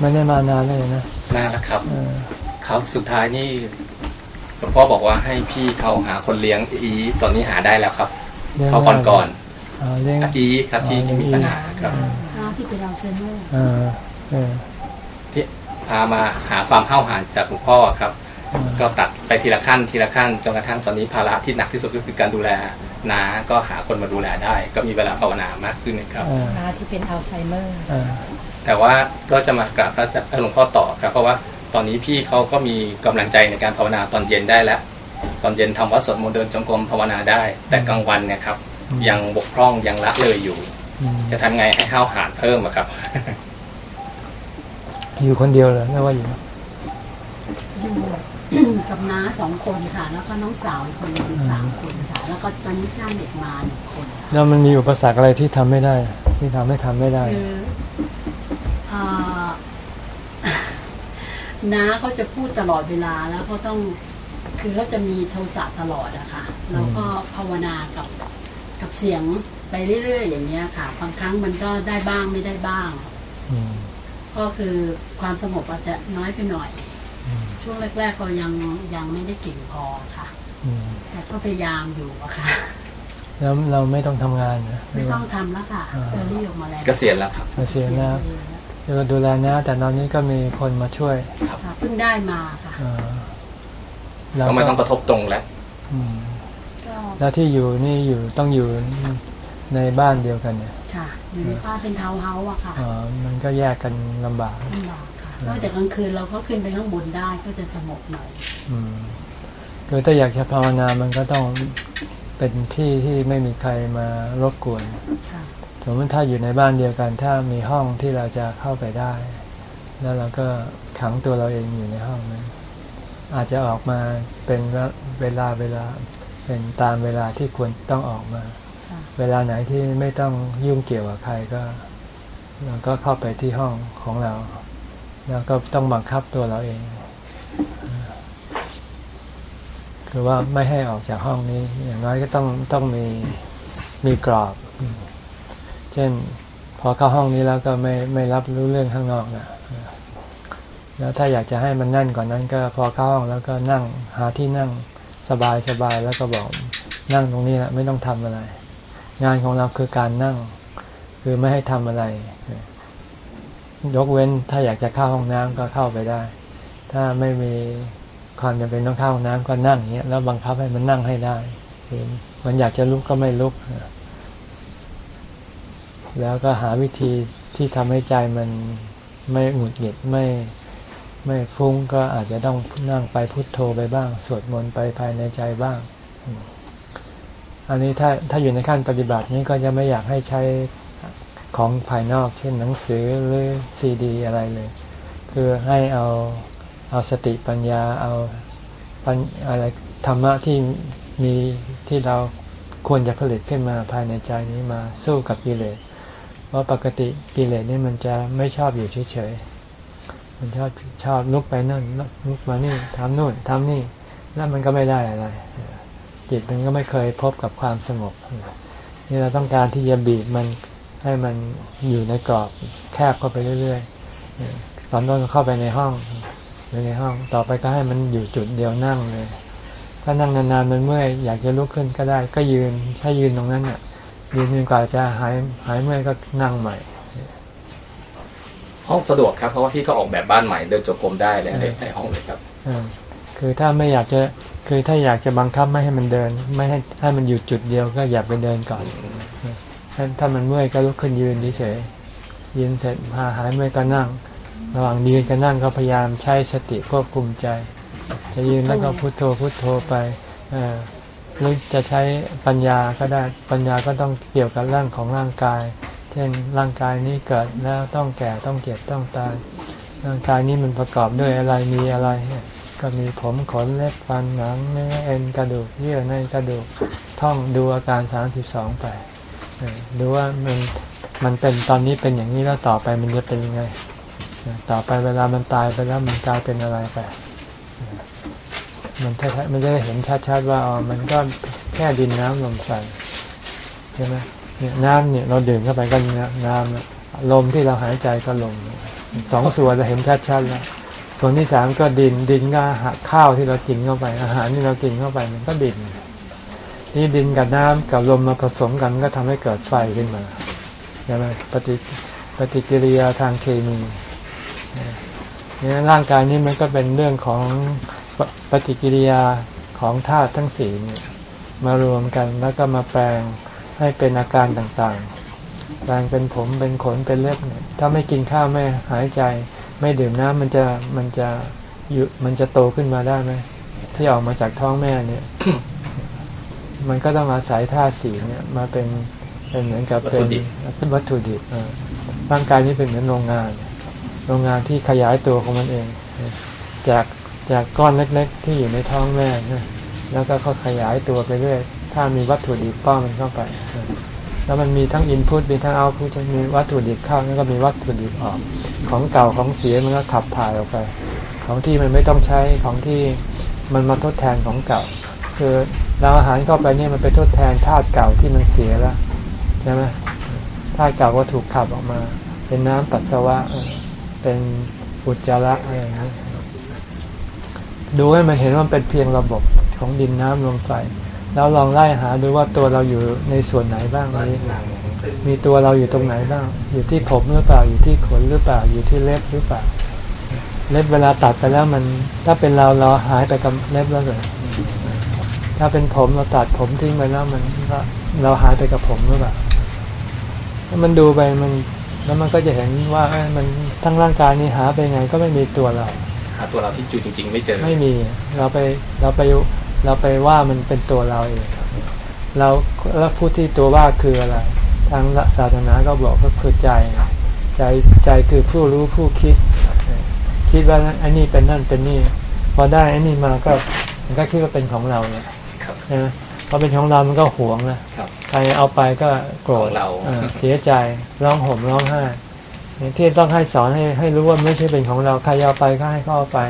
ไม่ได้มานานเลยนะนานแล้วครับเออเขาสุดท้ายนี่หลวงพ่อบอกว่าให้พี่เขาหาคนเลี้ยงอีตอนนี้หาได้แล้วครับลี้ยงเขาก่อนก่อนอ๋อเลี้ยงอีครับที่ที่มีปัญหาครับน้าที่เป็นอัลไซเมอร์เออเออที่พามาหาความเข้าหาจากหลวงพ่อครับเออ ก็ตัดไปทีละขั้นทีละขั้นจนกระทั่งตอนนี้ภาระที่หนักที่สุดก็คือการดูแลนาก็หาคนมาดูแลได้ ก็มีเวลาภาวนามากขึ้นนะครับเออน้าที่เป็นอัลไซเมอร์เออแต่ว่าก็จะมากราบพระอาจารย์หลวงพ่อต่อครับ เพราะว่าตอนนี้พี่เขาก็มีกำลังใจในการภาวนาตอนเย็นได้แล้ว ตอนเย็นทำวัดสวดมนต์เดินจงกรมภาวนาได้ แต่กลางวันเนี่ยครับ ยังบกพร่องยังละเลยอยู่อืมจะทำไงให้ห้าวหาญเพิ่มอะครับ อยู่คนเดียวเหรอไม่ว่าอยู่อยู่ กับน้าสองคนค่ะ แล้วก็น้องสาวอีกคนหนึงสามคนค่ะ แล้วก็ตอนนี้จ้างเด็กมาหนึ่งคนค่ะแล้วมันมีอุปสรรคอะไรที่ทำไม่ได้ ที่ทำให้ทำไม่ได้คืออ่าน้าเขาจะพูดตลอดเวลาแล้วเขาต้องคือเขาจะมีโทสะตลอดอะค่ะแล้วก็ภาวนากับกับเสียงไปเรื่อยๆอย่างเงี้ยค่ะบางครั้งมันก็ได้บ้างไม่ได้บ้างอืมก็คือความสงบอาจจะน้อยไปหน่อยอืม ช่วงแรกๆก็ยังยังไม่ได้เก่งพอค่ะอืมแต่ก็พยายามอยู่อะค่ะ แล้วเราไม่ต้องทำงานนะไม่ต้องทำแล้วค่ะอ่าเออรี่ออกมาแล้วเกษียณแล้วครับเกษียณแล้วเดี๋ยวดูแลนะ แต่ตอนนี้ก็มีคนมาช่วยค่ะเพิ่งได้มาค่ะเออเราก็ไม่ต้องกระทบตรงแล้วอืมก็แล้วที่อยู่นี่อยู่ต้องอยู่ในบ้านเดียวกันเนี่ยค่ะอยู่ในบ้านเป็นทาวน์เฮาส์อะค่ะอ๋อมันก็แยกกันลำบากลำบากค่ะ นอกจากกลางคืนเราก็ขึ้นไปข้างบนได้ก็จะสงบหน่อยอืมคือถ้าอยากจะภาวนามันก็ต้องเป็นที่ที่ไม่มีใครมารบกวนค่ะสมมติถ้าอยู่ในบ้านเดียวกัน ถ้ามีห้องที่เราจะเข้าไปได้ แล้วเราก็ขังตัวเราเองอยู่ในห้องนั้นอาจจะออกมาเป็นเวลาเวลาเป็นตามเวลาที่ควรต้องออกมาค่ะเวลาไหนที่ไม่ต้องยุ่งเกี่ยวกับใครก็เราก็เข้าไปที่ห้องของเรา แล้วก็ต้องบังคับตัวเราเอง คือว่าไม่ให้ออกจากห้องนี้ อย่างน้อยก็ต้องต้องมีมีกรอบ เช่น พอเข้าห้องนี้แล้วก็ไม่ไม่รับรู้เรื่องข้างนอกนะแล้วถ้าอยากจะให้มันแน่นกว่านั้น ก็พอเข้าห้องแล้วก็นั่งหาที่นั่งสบายสบายแล้วก็บอกนั่งตรงนี้แหละไม่ต้องทำอะไร งานของเราคือการนั่ง คือไม่ให้ทำอะไร ยกเว้นถ้าอยากจะเข้าห้องน้ำก็เข้าไปได้ ถ้าไม่มีความจำเป็นต้องเข้าห้องน้ำก็นั่งเงี้ยแล้วบังคับให้มันนั่งให้ได้คือมันอยากจะลุกก็ไม่ลุก แล้วก็หาวิธีที่ทำให้ใจมันไม่หงุดหงิดไม่ไม่ฟุ้งก็อาจจะต้องนั่งไปพุโทโธไปบ้าง สวดมนต์ไปภายในใจบ้าง อันนี้ถ้าถ้าอยู่ในขั้นปฏิบัตินี้ก็จะไม่อยากให้ใช้ ของภายนอก เช่นหนังสือหรือซีดี อะไรเลย คือให้เอาเอาสติปัญญาเอาปัญอะไรธรรมะที่มีที่เราควรจะผลิตขึ้นมาภายในใจนี้มาสู้กับกิเลสเพราะปกติกิเลสนี่มันจะไม่ชอบอยู่เฉยๆมันชอบชอบลุกไปนั่นลุกมานี่ทำนู่นทำนี่แล้วมันก็ไม่ได้อะไร จิตมันก็ไม่เคยพบกับความสงบนี่เราต้องการที่จะบีบมัน ให้มันอยู่ในกรอบแคบเข้าไปเรื่อยๆตอนต้นก็เข้าไปในห้องไปในห้อง ต่อไปก็ให้มันอยู่จุดเดียวนั่งเลย ถ้านั่งนานๆมันเมื่อยอยากจะลุกขึ้นก็ได้ ก็ยืนถ้ายืนตรงนั้นน่ะยืนจนกว่าจะหายหายเมื่อยก็นั่งใหม่ห้องสะดวกครับเพราะว่าพี่เขาออกแบบบ้านใหม่เดินจงกรมได้เลยในในห้องเลยครับอ่าคือถ้าไม่อยากจะคือถ้าอยากจะบังคับไม่ให้มันเดิน ไม่ให้ให้มันอยู่จุดเดียวก็อย่าไปเดินก่อน ถ้าถ้ามันเมื่อยก็ลุกขึ้นยืนเฉยยืนเสร็จพาหายเมื่อยก็นั่ง ระหว่างยืนกับนั่งก็พยายามใช้สติควบคุมใจ จะยืนแล้วก็พุโทโธพุโทโธไปหรือจะใช้ปัญญาก็ได้ปัญญาก็ต้องเกี่ยวกับเรื่องของร่างกาย เช่นร่างกายนี้เกิดแล้วต้องแก่ต้องเจ็บต้องตายร่างกายนี้มันประกอบด้วยอะไรมีอะไร ก็มีผมขนเล็บฟันหนังเนื้อเอ็นกระดูกเยื่อในกระดูกท่องดูอาการสามสิบสองไป เออดูว่ามันมันเป็นตอนนี้เป็นอย่างนี้แล้วต่อไปมันจะเป็นยังไง ต่อไปเวลามันตายไปแล้วมันกลายเป็นอะไรไป มันชัดๆมันจะเห็นชัดๆว่าอ๋อมันก็แค่ดินน้ำลมไฟใช่ไหมเนี่ยน้ำเนี่ยเราดื่มเข้าไปก็นน้ำลมที่เราหายใจก็ลมสองส่วนเราเห็นชัดๆแล้วส่วนที่สามก็ดินดินก็ข้าวที่เรากินเข้าไป อาหารที่เรากินเข้าไปมันก็ดิน นี่ดินกับน้ำกับลมมาผสมกันก็ทำให้เกิดไฟขึ้นมาใช่ไหมปฏิปฏิกิริยาทางเคมีเนี่ยร่างกายนี้มันก็เป็นเรื่องของปฏิกิริยาของธาตุทั้งสี่เนี่ยมารวมกันแล้วก็มาแปลงให้เป็นอาการต่างๆ แปลงเป็นผมเป็นขนเป็นเล็บเนี่ยถ้าไม่กินข้าวไม่หายใจ ไม่ดื่มน้ำมันจะมันจะมันจะโตขึ้นมาได้ไหมที่ออกมาจากท้องแม่เนี่ย มันก็ต้องอาศัยธาตุสีเนี่ยมาเป็นเป็นเหมือนกับเป็นเป็นวัตถุดิบร่างกายนี้เป็นเหมือนโรงงาน โรงงานที่ขยายตัวของมันเอง จากจากก้อนเล็ก ๆ ที่อยู่ในท้องแม่นะแล้วก็เขาขยายตัวไปเรื่อยถ้ามีวัตถุดิบป้อนมันเข้าไป แล้วมันมีทั้งอินพุตมีทั้งเอาพุตมีวัตถุดิบเข้าแล้วก็มีวัตถุดิบออก ของเก่าของเสียมันก็ขับถ่ายออกไป ของที่มันไม่ต้องใช้ของที่มันมาทดแทนของเก่า คือ เราอาหารเข้าไปเนี่ยมันไปทดแทนธาตุเก่าที่มันเสียแล้วใช่ไหมธาตุเก่าก็ถูกขับออกมา เป็นน้ำปัสสาวะเป็นอุจจาระอะไรอย่างนี้ดูให้มันเห็นว่าเป็นเพียงระบบของดินน้ำลมไฟแล้วลองไล่หาดูว่าตัวเราอยู่ในส่วนไหนบ้างนี้มีตัวเราอยู่ตรงไหนบ้าง อยู่ที่ผมหรือเปล่าอยู่ที่ขนหรือเปล่าอยู่ที่เล็บหรือเปล่า เล็บเวลาตัดไปแล้วมัน ถ้าเป็นเราเราหายไปกับเล็บแล้วเลย ถ้าเป็นผมเราตัดผมทิ้งไปแล้วมันก็เราหายไปกับผมหรือเปล่าถ้ามันดูไปมันแล้วมันก็จะเห็นว่ามันทั้งร่างกายนี้หาไปไงก็ไม่มีตัวเรา หาตัวเราที่จูจริง ๆ ไม่เจอ ไม่มีเราไปเราไปเราไปว่ามันเป็นตัวเราเองเราแล้วผู้ที่ตัวว่าคืออะไรทางศาสนาก็บอกก็คือใจ ใจใจคือผู้รู้ผู้คิด คิดว่าอันนี้เป็นนั่นเป็นนี่ พอได้อันนี้มาก็มันก็คิดว่าเป็นของเราเนี่ย นะพอเป็นของเรามันก็หวงนะใครเอาไปก็โกรธเสียใจร้องห่มร้องไห้ที่ต้องให้สอนให้ให้รู้ว่าไม่ใช่เป็นของเราใครเอาไปก็ให้เขาเอาไป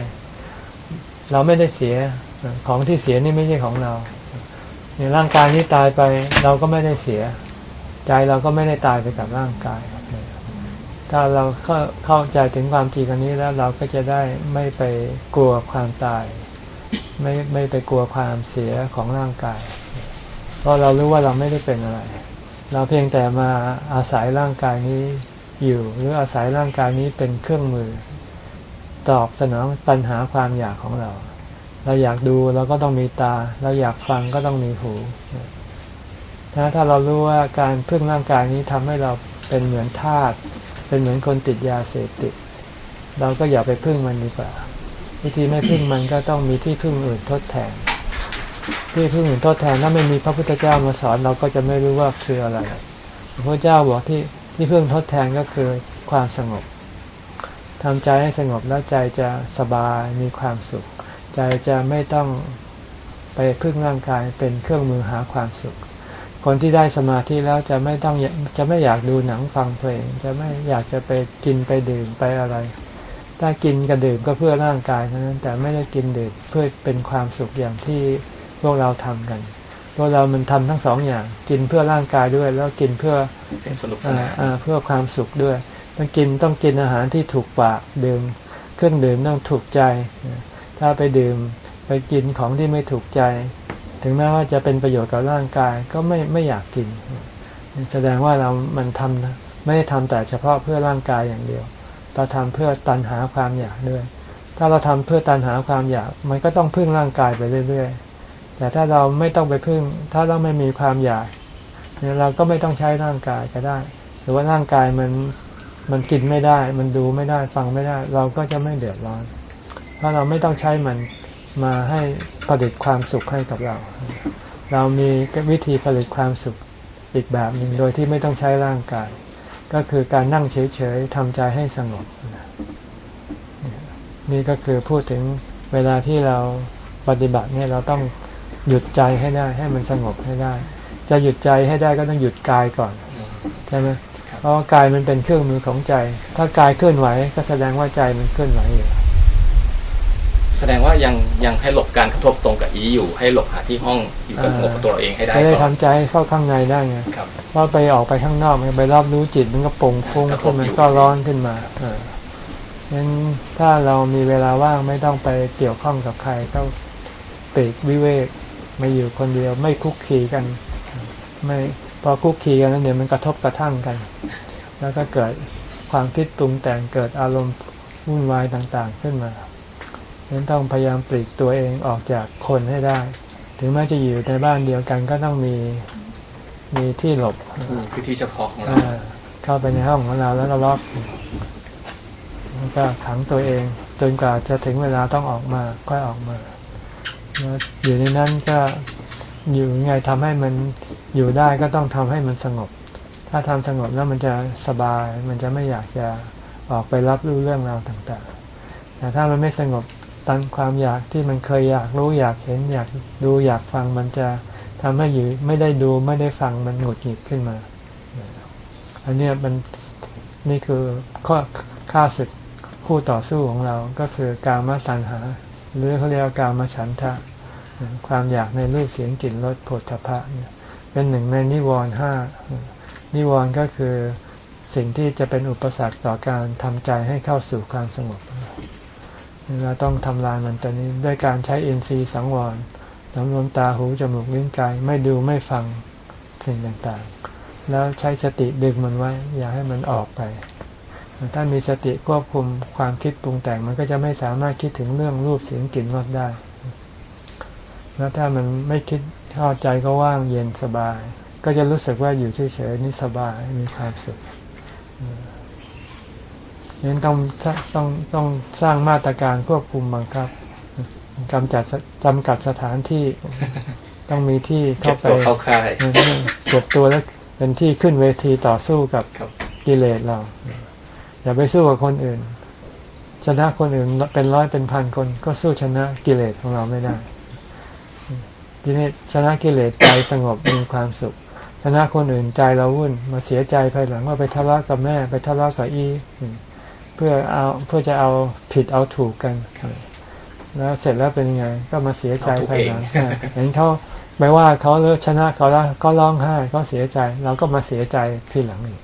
เราไม่ได้เสียของที่เสียนี่ไม่ใช่ของเราเนี่ยร่างกายนี้ตายไป เราก็ไม่ได้เสีย ใจเราก็ไม่ได้ตายไปกับร่างกาย ถ้าเราเข้าเข้าใจถึงความจริงอันนี้แล้วเราก็จะได้ไม่ไปกลัวความตาย ไม่ไม่ไปกลัวความเสียของร่างกาย เพราะเรารู้ว่าเราไม่ได้เป็นอะไร เราเพียงแต่มาอาศัยร่างกายนี้อยู่ หรืออาศัยร่างกายนี้เป็นเครื่องมือ ตอบสนองปัญหาความอยากของเรา เราอยากดูเราก็ต้องมีตา เราอยากฟังก็ต้องมีหูถ้าถ้าเรารู้ว่าการพึ่งร่างกายนี้ทำให้เราเป็นเหมือนทาสเป็นเหมือนคนติดยาเสพติด เราก็อย่าไปพึ่งมันดีกว่า วิธีไม่พึ่งมันก็ต้องมีที่พึ่งอื่นทดแทน ที่พึ่งอื่นทดแทนถ้าไม่มีพระพุทธเจ้ามาสอนเราก็จะไม่รู้ว่าคืออะไรพระเจ้าบอกที่ที่พึ่งทดแทนก็คือความสงบทำใจให้สงบแล้วใจจะสบายมีความสุข ใจจะไม่ต้องไปพึ่งร่างกายเป็นเครื่องมือหาความสุข คนที่ได้สมาธิแล้วจะไม่ต้องจะไม่อยากดูหนังฟังเพลง จะไม่อยากจะไปกินไปดื่มไปอะไร ถ้ากินกับดื่มก็เพื่อร่างกายเท่านั้นแต่ไม่ได้กินดื่มเพื่อเป็นความสุขอย่างที่พวกเราทำกันพวกเรามันทำทั้งสองอย่าง กินเพื่อร่างกายด้วย แล้วกินเพื่อสนุกสนานเพื่อความสุขด้วยต้องกินต้องกินอาหารที่ถูกปากดื่มเครื่องดื่มต้องถูกใจ ถ้าไปดื่มไปกินของที่ไม่ถูกใจ ถึงแม้ว่าจะเป็นประโยชน์กับร่างกายก็ไม่ไม่อยากกิน แสดงว่าเรามันทำไม่ได้ทำแต่เฉพาะเพื่อร่างกายอย่างเดียว เราทำเพื่อตันหาความอยากด้วย ถ้าเราทำเพื่อตันหาความอยาก มันก็ต้องพึ่งร่างกายไปเรื่อยๆ แต่ถ้าเราไม่ต้องไปพึ่ง ถ้าเราไม่มีความอยากเนี่ยเราก็ไม่ต้องใช้ร่างกายก็ได้ หรือว่าร่างกายมันมันกินไม่ได้ มันดูไม่ได้ฟังไม่ได้ เราก็จะไม่เดือดร้อน เพราะเราไม่ต้องใช้มันมาให้ผลิตความสุขให้กับเรา เรามีวิธีผลิตความสุขอีกแบบหนึ่งโดยที่ไม่ต้องใช้ร่างกาย ก็คือการนั่งเฉยๆทำใจให้สงบ นี่ก็คือพูดถึงเวลาที่เราปฏิบัติเนี่ยเราต้องหยุดใจให้ได้ ให้มันสงบให้ได้ จะหยุดใจให้ได้ก็ต้องหยุดกายก่อนใช่ไหมเพราะกายมันเป็นเครื่องมือของใจ ถ้ากายเคลื่อนไหว ก็แสดงว่าใจมันเคลื่อนไหวอยู่ แสดงว่ายังยังให้หลบการกระทบตรงกับอีอยู่ ให้หลบหาที่ห้องอยู่กับสงบตัวเราเองให้ได้ก่อนทำใจเข้าข้างในได้ไงว่าไปออกไปข้างนอกไปรับรู้จิตมันก็ปงฟุ้งขึ้นมันก็ร้อนขึ้นมางั้นถ้าเรามีเวลาว่างไม่ต้องไปเกี่ยวข้องกับใครก็ปีกวิเวกมาอยู่คนเดียวไม่คุกคีกัน ไม่พอคุกคีกันแล้วเดี๋ยวมันกระทบกระทั่งกัน แล้วก็เกิดความคิดปรุงแต่งเกิดอารมณ์วุ่นวายต่างๆขึ้นมา ฉะนั้นต้องพยายามปลีกตัวเองออกจากคนให้ได้ ถึงแม้จะอยู่ในบ้านเดียวกันก็ต้องมีมีที่หลบคือที่เฉพาะของเราอ่าเข้าไปในห้องของเราแล้วก็ล็อกแล้วก็ขังตัวเอง จนกว่าจะถึงเวลาต้องออกมาค่อยออกมาแล้วอยู่ในนั้นก็อยู่ยังไงทำให้มันอยู่ได้ก็ต้องทำให้มันสงบ ถ้าทำสงบแล้วมันจะสบาย มันจะไม่อยากจะออกไปรับรู้เรื่องราวต่างๆ แต่ถ้ามันไม่สงบ ตันความอยากที่มันเคยอยากรู้อยากเห็นอยากดูอยากฟังมันจะทำให้อยู่ไม่ได้ดูไม่ได้ฟังมันหงุดหงิดขึ้นมา อันนี้มันนี่คือข้อค่าศึกคู่ต่อสู้ของเราก็คือการมาตัณหา หรือเขาเรียกว่าการมาฉันทะ ความอยากในรูปเสียงกลิ่นรสผลทพะเนี่ยเป็นหนึ่งในนิวรณ์ห้านิวรณ์ก็คือสิ่งที่จะเป็นอุปสรรคต่อการทำใจให้เข้าสู่ความสงบ เราต้องทำลายมันตัวนี้ด้วยการใช้เอ็นซีสังวรสำรวมตาหูจมูกลิ้นกายไม่ดูไม่ฟังสิ่งต่างๆ แล้วใช้สติดึงมันไว้ อย่าให้มันออกไป ถ้ามีสติควบคุมความคิดปรุงแต่งมันก็จะไม่สามารถคิดถึงเรื่องรูปเสียงกลิ่นรสได้ แล้วถ้ามันไม่คิดเข้าใจก็ว่างเย็นสบาย ก็จะรู้สึกว่าอยู่เฉยๆนี่สบายมีความสุข นั้นต้องต้องต้องสร้างมาตรการควบคุมบังคับกำจัดจำกัดสถานที่ ต้องมีที่เก็เข้าบไปตัวเข้าค่ายเก็บตัวแล้วเป็นที่ขึ้นเวทีต่อสู้กับครับกิเลสเรา อย่าไปสู้กับคนอื่น ชนะคนอื่นเป็นร้อยเป็นพันคน ก็สู้ชนะกิเลสของเราไม่ได้ทีนี้ชนะกิเลสใจสงบมีความสุข ชนะคนอื่นใจเราวุ่น มาเสียใจภายหลังว่าไปทะเลาะกับแม่ ไปทะเลาะกับอี เพื่อเอาเพื่อจะเอาผิดเอาถูกกันแล้วเสร็จแล้วเป็นยังไง ก็มาเสียใจภายหลังเอาถูกเองเห็นเขาไม่ว่าเขาเลิกชนะเขาแล้วก็ร้องไห้ก็เสียใจ เราก็มาเสียใจทีหลังอีก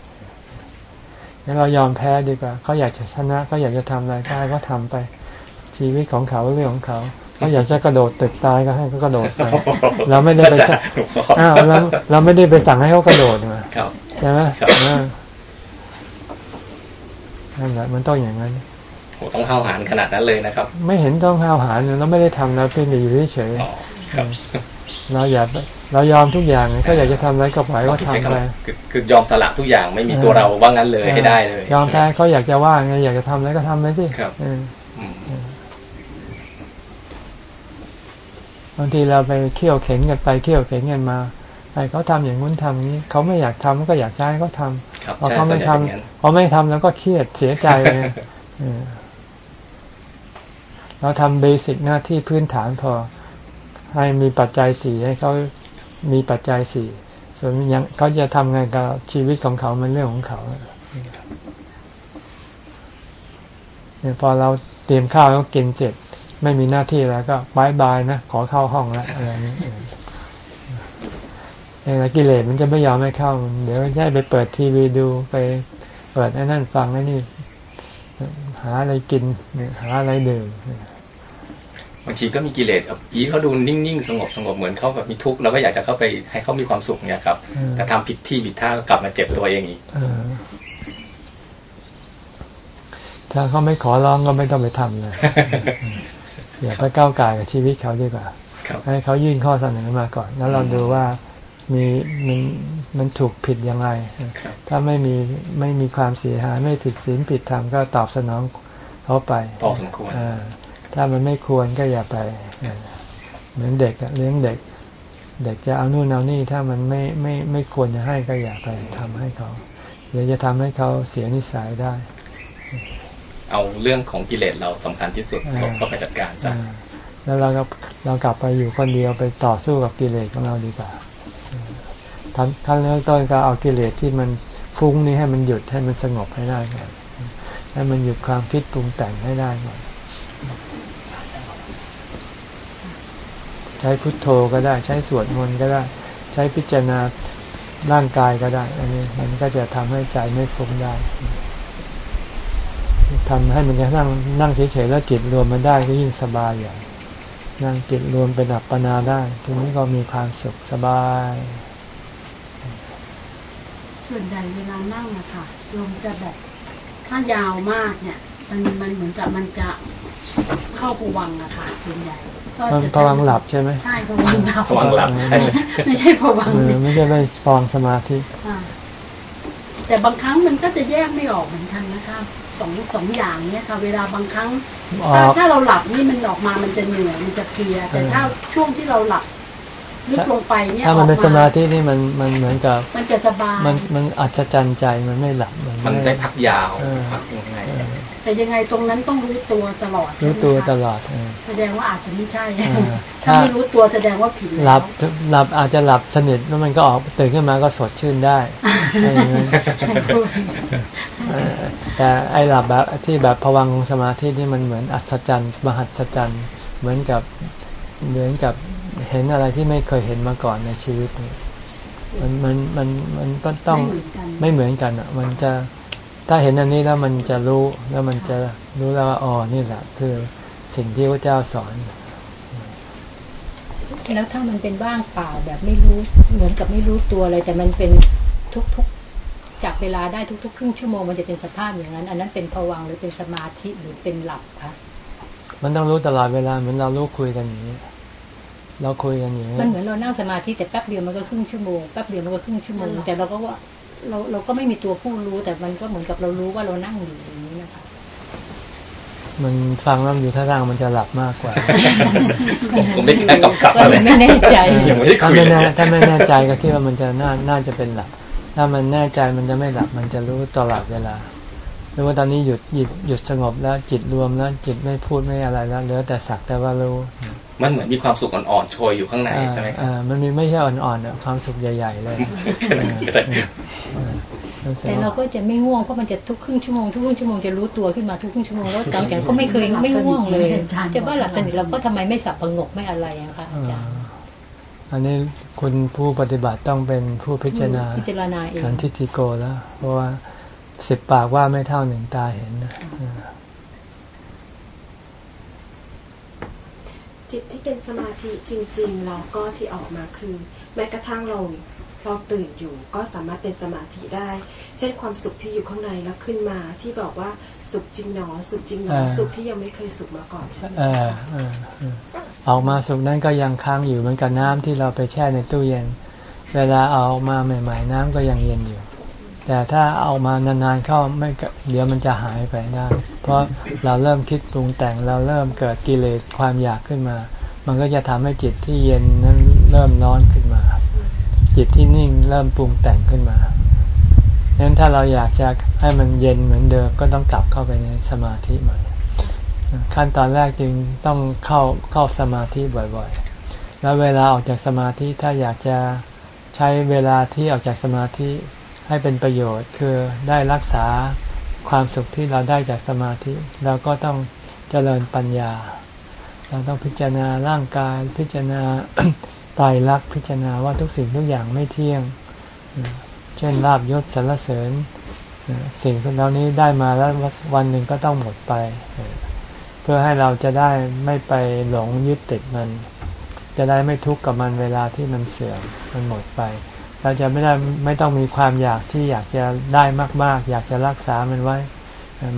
งั้นเรายอมแพ้ดีกว่าเขาอยากจะชนะเขาอยากจะทำอะไรก็ให้เขาทำไป ชีวิตของเขาเรื่องของเขาเขาอยากจะกระโดดตึกตายก็ให้เขากระโดดไปเราไม่ได้ไปอาจารสั่งย์หลวงพ่ออ้าวเราเราไม่ได้ไปสั่งให้เขากระโดดมาครับใช่ไหมครับอ่า นั่นแหละมันต้องอย่างนั้นโหต้องห้าวหาญขนาดนั้นเลยนะครับ ไม่เห็นต้องห้าวหาญเราไม่ได้ทำเราเพียงแต่อยู่เฉยอ๋อครับๆเราอยากเรายอมทุกอย่างก็อยากจะทำอะไรก็ปล่อยเขาใช้ทำไปคำคือคือยอมสละทุกอย่างไม่มีตัวเราว่างั้นเลยให้ได้เลย ยอมแพ้ใช่ไหเขาอยากจะว่าไงอยากจะทำอะไรก็ทำไปสิครับเอออืมบางทีเราไปเขี่ยวเข็นกันไปเขี่ยวเข็นกันมาไอ้เขาทำอย่างนู้นทำอย่างนี้เขาไม่อยากทำก็อยากจะให้เขาทำครับ พอใช่เขาส่วไม่นใหญ่ทำเป็นอย่างนั้นพอไม่ทำแล้วก็เครียดเสียใจเลยเออเราทำเบสิกหน้าที่พื้นฐานพอ ให้มีปัจจัยสี่ให้เขามีปัจจัยสี่ส่วนยังเขาจะทำไงกับชีวิตของเขามันเรื่องของเขาเนี่ยพอเราเตรียมข้าวแล้วกินเสร็จ ไม่มีหน้าที่แล้วก็บายบายนะ ขอเข้าห้องแล้วอะไรนี้ เออเออกิเลสมันจะไม่ยอมให้เข้า เดี๋ยวจะให้ไปเปิดทีวีดูไปเปิดไอ้นั่นฟังไอ้นี่ หาอะไรกินเนี่ยหาอะไรดื่มบางทีก็มีกิเลสแบบอีเขาดูนิ่งๆสงบสงบเหมือนเขาแบบมีทุกข์เราก็อยากจะเข้าไปให้เขามีความสุขเนี่ยครับอืมแต่ทำผิดที่ผิดท่าก็กลับมาเจ็บตัวเองอีกเออถ้าเขาไม่ขอร้องก็ไม่ต้องไปทำเลยอย่าไปก้าวไก่ายกับชีวิตเขาดีกว่าครับให้เขายื่นข้อเสนอมาก่อน แล้วเราดูว่า มีมันมันถูกผิดยังไงครับถ้าไม่มีไม่มีความเสียหายไม่ผิดศีลผิดธรรมก็ตอบสนองเขาไปพอสมควรอ่าถ้ามันไม่ควรก็อย่าไปเออเหมือนเด็กอะเลี้ยงเด็ก เด็กจะเอานู่นเอานี่ถ้ามันไม่ไม่ไม่ควรจะให้ก็อย่าไปทำให้เขาเดี๋ยวจะทำให้เขาเสียนิสัยได้ เอาเรื่องของกิเลสเราสำคัญที่สุดอ่าเราเข้าไปจัดการซะอ่าแล้วเราก็เรากลับไปอยู่คนเดียวไปต่อสู้กับกิเลสของเราดีกว่า ทั้งทั้งเริ่มต้นก็เอากิเลสที่มันฟุ้งนี้ให้มันหยุดให้มันสงบให้ได้ก่อนให้มันหยุดความคิดปรุงแต่งให้ได้ก่อนใช้พุทโธก็ได้ ใช้สวดมนต์ก็ได้ ใช้พิจารณาร่างกายก็ได้ อันนี้มันก็จะทำให้ใจไม่ฟุ้งได้ทำให้มันกระทั่งนั่งเฉยๆแล้วจิตรวมมันได้ก็ยิ่งสบายอย่างนั่งจิตรวมเป็นอัปปนาได้ทีนี้ก็มีความสุขสบาย ส่วนใหญ่เวลานั่งอะค่ะลมจะแบบถ้ายาวมากเนี่ย มันมันเหมือนกับมันจะเข้าผวังค์อะค่ะส่วนใหญ่ก็มันจะพวังค์หลับใช่ไหมใช่ผวังค์หลับผวังค์หลับใช่ไม่ใช่ผวังเอค์อไม่ใช่ไม่ฟองสมาธิค่ะแต่บางครั้งมันก็จะแยกไม่ออกเหมือนกันนะคะสองสองอย่างเนี้ยค่ะ เวลาบางครั้งออถ้ากถ้าเราหลับนี่มันออกมามันจะเหนื่อยมันจะเพลียแต่เออถ้าช่วงที่เราหลับ ลึกลงไปเนี่ยถ้ามันเป็นออกสมาธินี่มันมันเหมือนกับ มันจะสบายมันมันอัศจรรย์ใจมันไม่หลับมันมันไม่ได้พักยาวเออพักยังไงเออแต่ยังไงตรงนั้นต้องรู้ตัวตลอดใช่รู้ไหมตัวคะตลอดเออแสดงว่าอาจจะไม่ใช่เออถ้าไม่รู้ตัวแสดงว่าผิดแล้วหลับหลับอาจจะหลับสนิทแล้วมันก็ออกตื่นขึ้นมาก็สดชื่นได้อะไรอย่างนั้นเออแต่ไอ้หลับแบบที่แบบผวังค์สมาธินี่มันเหมือนอัศจรรย์มหัศจรรย์เหมือนกับเหมือนกับ เห็นอะไรที่ไม่เคยเห็นมาก่อนในชีวิตนี่มันมันมันมันก็ต้องไม่เหมือนกันไม่เหมือนกันอะ มันจะถ้าเห็นอันนี้แล้วมันจะรู้แล้วมันจะรู้แล้วว่าอ๋อนี่แหละ คือสิ่งที่พระเจ้าสอนแล้วถ้ามันเป็นว่างเปล่าแบบไม่รู้เหมือนกับไม่รู้ตัวเลย แต่มันเป็นทุกๆจากเวลาได้ทุกๆครึ่งชั่วโมงมันจะเป็นสภาพอย่างนั้น อันนั้นเป็นภวังค์หรือเป็นสมาธิหรือเป็นหลับคะมันต้องรู้ตลอดเวลาเหมือนเราลูกคุยกันอย่างนี้ เราคุยกันอย่างนี้มันเหมือนเรานั่งสมาธิแต่แป๊บเดียวมันก็ครึ่งชั่วโมงแป๊บเดียวมันก็ครึ่งชั่วโมงแต่เราก็ว่าเราเราก็ไม่มีตัวผู้รู้ แต่มันก็เหมือนกับเรารู้ว่าเรานั่งอยู่อย่างนี้นะคะมันฟังแล้วอยู่ท่าทางมันจะหลับมากกว่า ผมผมไม่แค่กับกับก็อะไรไม่แน่ใจยังไม่ได้ถ้าคุยไม่เลแน่ยถ้าไม่แน่ใจก็คิดว่ามันจะน่าน่าจะเป็นหลับ ถ้ามันแน่ใจมันจะไม่หลับ มันจะรู้ตลอดเวลาหรือว่าตอนนี้หยุดหยุดหยุดสงบแล้วจิตรวมแล้วจิตไม่พูดไม่อะไรแล้วเหลือแต่สักแต่ว่ารู้ มันเหมือนมีความสุขอ่อนๆโชยอยู่ข้างในใช่ไหมครับอ่ามันมีไม่ใช่อ่อนๆอะความสุขใหญ่ๆเลยเออรู้สึกแต่ว่าเราก็จะไม่ง่วงเพราะมันจะทุกครึ่งชั่วโมงทุกครึ่งชั่วโมงจะรู้ตัวขึ้นมาทุกครึ่งชั่วโมงแล้วหลังจากนั้นก็ไม่เคยไม่ง่วงเลยจะว่าหลับสนิทเราก็ทำไมไม่สับประงกไม่อะไรอะคะอาจารย์อันนี้คุณผู้ปฏิบัติต้องเป็นผู้พิจารณาพิจารณาเองสันทิฏฐิโกแล้ว เพราะว่าสิบปากว่าไม่เท่าหนึ่งตาเห็นนะเออ จิตที่เป็นสมาธิจริง ๆ เราก็ที่ออกมาคือ แม้กระทั่งเราเราตื่นอยู่ก็สามารถเป็นสมาธิได้ เช่นความสุขที่อยู่ข้างในแล้วขึ้นมาที่บอกว่าสุขจริงหนอ สุขจริงหนอสุขที่ยังไม่เคยสุขมาก่อนใช่ไหมเออคะเออเออออกมาสุกนั้นก็ยังค้างอยู่เหมือนกับน้ำที่เราไปแช่ในตู้เย็น เวลาเอาออกมาใหม่ ๆ น้ำก็ยังเย็นอยู่ แต่ถ้าเอามานานๆเข้าไม่เดี๋ยวมันจะหายไปได้ เพราะเราเริ่มคิดปรุงแต่งเราเริ่มเกิดกิเลสความอยากขึ้นมา มันก็จะทำให้จิตที่เย็นนั้นเริ่มร้อนขึ้นมา จิตที่นิ่งเริ่มปรุงแต่งขึ้นมาดังนั้นถ้าเราอยากจะให้มันเย็นเหมือนเดิมก็ต้องกลับเข้าไปในสมาธิใหม่ขั้นตอนแรกจึงต้องเข้าเข้าสมาธิบ่อยๆ แล้วเวลาออกจากสมาธิถ้าอยากจะใช้เวลาที่ออกจากสมาธิ ให้เป็นประโยชน์คือได้รักษาความสุขที่เราได้จากสมาธิ เราก็ต้องเจริญปัญญา เราต้องพิจารณาร่างกายพิจารณาตายรักพิจารณาว่าทุกสิ่งทุกอย่างไม่เที่ยง เช่นลาบยศสรรเสริญ สิ่งเหล่านี้ได้มาแล้ววันหนึ่งก็ต้องหมดไป เพื่อให้เราจะได้ไม่ไปหลงยึดติดมัน จะได้ไม่ทุกข์กับมันเวลาที่มันเสื่อมมันหมดไป เราจะไม่ได้ไม่ต้องมีความอยากที่อยากจะได้มาก ๆ อยากจะรักษามันไว้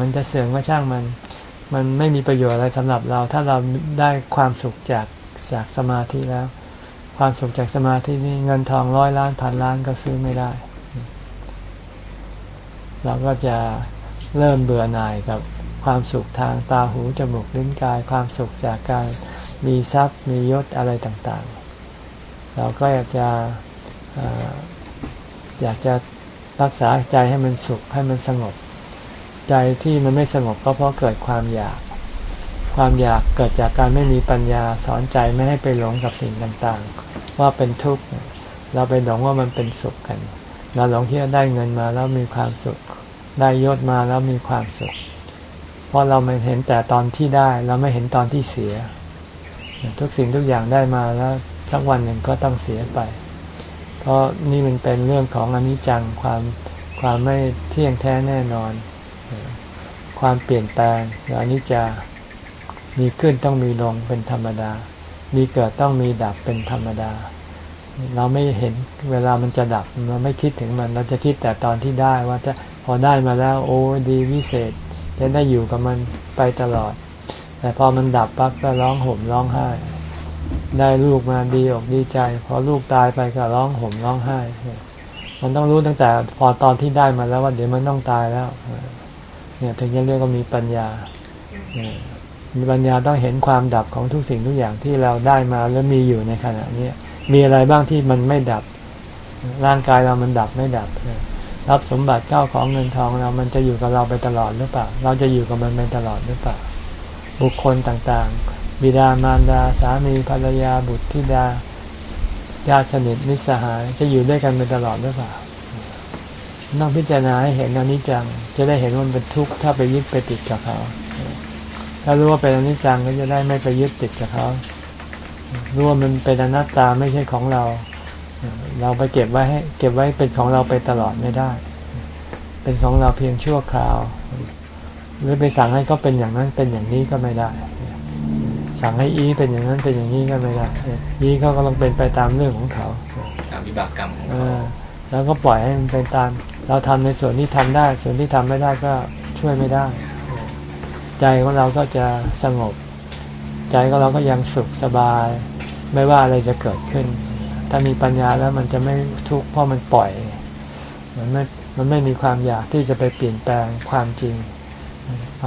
มันจะเสื่อมก็ช่างมัน มันไม่มีประโยชน์อะไรสำหรับเรา ถ้าเราได้ความสุขจากจากสมาธิแล้ว ความสุขจากสมาธินี่เงินทองร้อยล้านพันล้านก็ซื้อไม่ได้ เราก็จะเริ่มเบื่อหน่ายกับความสุขทางตาหูจมูกลิ้นกาย ความสุขจากการมีทรัพย์มียศอะไรต่างๆ เราก็อยากจะ อยากจะรักษาใจให้มันสุขให้มันสงบ ใจที่มันไม่สงบก็เพราะเกิดความอยาก ความอยากเกิดจากการไม่มีปัญญาสอนใจไม่ให้ไปหลงกับสิ่งต่างๆ ว่าเป็นทุกข์เราไปหลงว่ามันเป็นสุขกัน เราหลงที่จะได้เงินมาแล้วมีความสุข ได้ยศมาแล้วมีความสุข เพราะเราไม่เห็นแต่ตอนที่ได้ เราไม่เห็นตอนที่เสีย ทุกสิ่งทุกอย่างได้มาแล้วสักวันหนึ่งก็ต้องเสียไป เพราะนี่มันเป็นเรื่องของอนิจจังความความไม่เที่ยงแท้แน่นอน ความเปลี่ยนแปลงอนิจจามีขึ้นต้องมีลงเป็นธรรมดา มีเกิดต้องมีดับเป็นธรรมดา เราไม่เห็นเวลามันจะดับเราไม่คิดถึงมัน เราจะคิดแต่ตอนที่ได้ว่าจะพอได้มาแล้ว โอ้ดีวิเศษ จะได้อยู่กับมันไปตลอด แต่พอมันดับปั๊บก็ร้องห่มร้องไห้ ได้ลูกมาดีอกดีใจ พอลูกตายไปก็ร้องห่มร้องไห้ มันต้องรู้ตั้งแต่พอตอนที่ได้มาแล้วว่าเดี๋ยวมันต้องตายแล้ว เนี่ยถึงจะเรียกว่ามีปัญญา มีปัญญาต้องเห็นความดับของทุกสิ่งทุกอย่างที่เราได้มาแล้วมีอยู่ในขณะนี้มีอะไรบ้างที่มันไม่ดับ ร่างกายเรามันดับไม่ดับรับสมบัติเจ้าของเงินทองเรามันจะอยู่กับเราไปตลอดหรือเปล่า เราจะอยู่กับมันไปตลอดหรือเปล่า บุคคลต่างๆ บิดามารดาสามีภรรยาบุตรธิดาญาติสนิทมิสหายจะอยู่ด้วยกันไปตลอดหรือเปล่าต้องพิจารณาให้เห็นอนิจจัง จะได้เห็นว่ามันเป็นทุกข์ถ้าไปยึดไปติดกับเขา ถ้ารู้ว่าเป็นอนิจจังก็จะได้ไม่ไปยึดติดกับเขา รู้ว่ามันเป็นอนัตตาไม่ใช่ของเรา เราไปเก็บไว้ให้เก็บไว้เป็นของเราไปตลอดไม่ได้ เป็นของเราเพียงชั่วคราว หรือไปสั่งให้เขาเป็นอย่างนั้นเป็นอย่างนี้ก็ไม่ได้ สั่งให้อีเป็นอย่างนั้นเป็นอย่างนี้ก็ไม่ได้อีเขาก็ต้องเป็นไปตามเรื่องของเขาตามวิบากกรรมแล้วก็ปล่อยให้มันเป็นตาม เราทำในส่วนที่ทำได้ ส่วนที่ทำไม่ได้ก็ช่วยไม่ได้ ใจของเราก็จะสงบ ใจก็เราก็ยังสุขสบาย ไม่ว่าอะไรจะเกิดขึ้น ถ้ามีปัญญาแล้วมันจะไม่ทุกข์เพราะมันปล่อย มันไม่มันไม่มีความอยากที่จะไปเปลี่ยนแปลงความจริง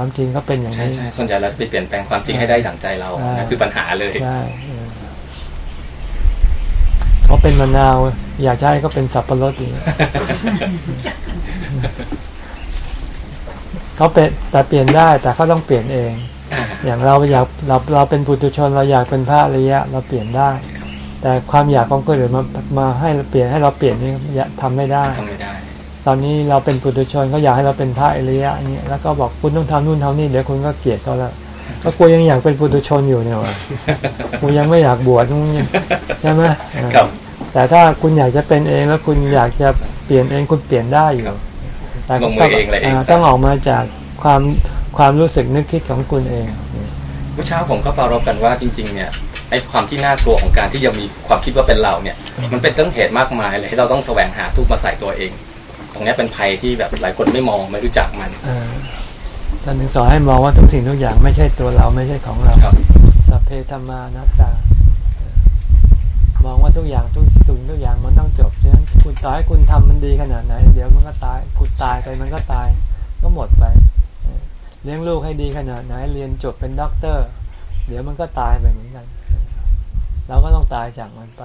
ความจริงก็เป็นอย่างนี้ใช่ส่วนใหญ่เราจะไปเปลี่ยนแปลงความจริงให้ได้ดั่งใจเรานั่นคือปัญหาเลยใช่เขาเป็นมะนาว อยากใช้ก็เป็นสับปะรดอีกเขาเป็นแต่เปลี่ยนได้แต่เขาต้องเปลี่ยนเอง อย่างเราอยากเราเราเป็นปุถุชนเราอยากเป็นพระอริยะ เราเปลี่ยนได้ แต่ความอยากของคนอื่นมามาให้เราเปลี่ยนให้เราเปลี่ยนนี่ทำไม่ได้ทำไม่ได้ ตอนนี้เราเป็นปุถุชนเขาอยากให้เราเป็นพระอริยะนี่แล้วก็บอกคุณต้องทำนู่นทำนี่เดี๋ยวคุณก็เกลียดเขาแล้วก็กูยังอยากเป็นปุถุชนอยู่เนี่ยวะกูยังไม่อยากบวชใช่ไหมครับแต่ถ้าคุณอยากจะเป็นเองแล้วคุณอยากจะเปลี่ยนเองคุณเปลี่ยนได้อยู่แต่ต้องออกมาจากความความรู้สึกนึกคิดของคุณเองเมื่อเช้าผมก็ปรารบกันว่าจริง ๆ เนี่ยไอ้ความที่น่ากลัวของการที่ยังมีความคิดว่าเป็นเราเนี่ย มันเป็นต้นเหตุมากมายเลยที่เราต้องแสวงหาทุกมาใส่ตัวเองต รงนี้เป็นภัยที่แบบหลายคนไม่มองไม่รู้จักมันท่านถึงสอนให้มองว่าทุกสิ่งทุกอย่างไม่ใช่ตัวเราไม่ใช่ของเราสัพเพธรรมานัตตามองว่าทุกอย่างทุกสิ่งทุกอย่างมันต้องจบฉะนั้นคุณต่อให้คุณทำมันดีขนาดไหน เดี๋ยวมันก็ตายคุณตายไปมันก็ตาย ก็หมดไป เลี้ยงลูกให้ดีขนาดไหน เรียนจบเป็นด็อกเตอร์ เดี๋ยวมันก็ตายไปเหมือนกัน เราก็ต้องตายจากมันไป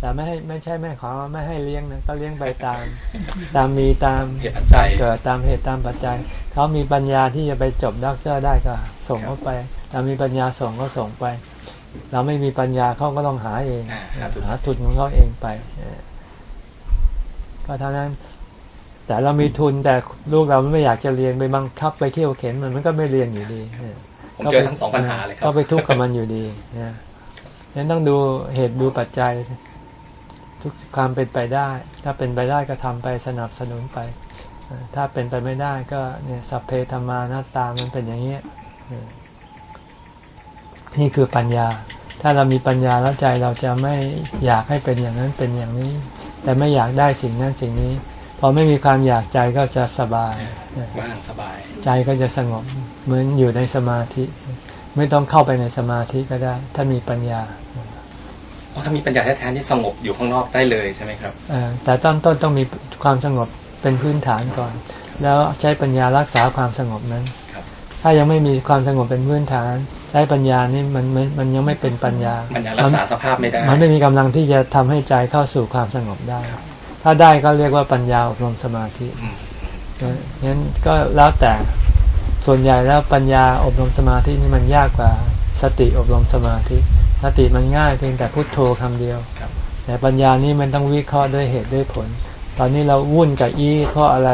แต่ไม่ให้ไม่ใช่ไม่ขอไม่ให้เลี้ยงนะก็เลี้ยงไปตาม ตามมีตามเหตุปัจจัยเกิดตามเหตุตามปัจจัย เขามีปัญญาที่จะไปจบด็อกเตอร์ได้ก็ ส่งเขาไปถ้ามีปัญญาส่งก็ส่งไป เราไม่มีปัญญาเขาก็ต้องหาเองหาทุนของเขาเองไปก็เท่านั้น แต่เรามีทุนแต่ลูกเราไม่อยากจะเรียนไปบังคับไปเที่ยวเข็นมันมันก็ไม่เรียนอยู่ดีผมเจอทั้งสองปัญหาเลยครับก็ไปทุกข์กับมันอยู่ดีเนี่ยนั้นต้องดูเหตุดูปัจจัย ทุกความเป็นไปได้ ถ้าเป็นไปได้ก็ทำไปสนับสนุนไป ถ้าเป็นไปไม่ได้ก็เนี่ยสัพเพธรรมานาตามันเป็นอย่างนี้นี่คือปัญญา ถ้าเรามีปัญญาแล้วใจเราจะไม่อยากให้เป็นอย่างนั้นเป็นอย่างนี้ แต่ไม่อยากได้สิ่งนั้นสิ่งนี้ พอไม่มีความอยากใจก็จะสบายว่างสบาย ใจก็จะสงบ เหมือนอยู่ในสมาธิ ไม่ต้องเข้าไปในสมาธิก็ได้ ถ้ามีปัญญา ถ้ามีปัญญาแท้ๆที่สงบอยู่ข้างนอกได้เลยใช่ไหมครับแต่ต้นต้นต้องมีความสงบเป็นพื้นฐานก่อน แล้วใช้ปัญญารักษาความสงบนั้นถ้ายังไม่มีความสงบเป็นพื้นฐาน ใช้ปัญญานี่มันมันยังไม่เป็นปัญญาปัญญารักษาสภาพไม่ได้ มันไม่มีกำลังที่จะทำให้ใจเข้าสู่ความสงบได้ ถ้าได้ก็เรียกว่าปัญญาอบรมสมาธิงั้นก็แล้วแต่ส่วนใหญ่แล้วปัญญาอบรมสมาธินี่มันยากกว่าสติอบรมสมาธิ สติมันง่ายเพียงแต่พุโทโธคำเดียวแต่ปัญญานี่มันต้องวิเคราะห์ด้วยเหตุด้วยผล ตอนนี้เราวุ่นกับอีเพราะอะไร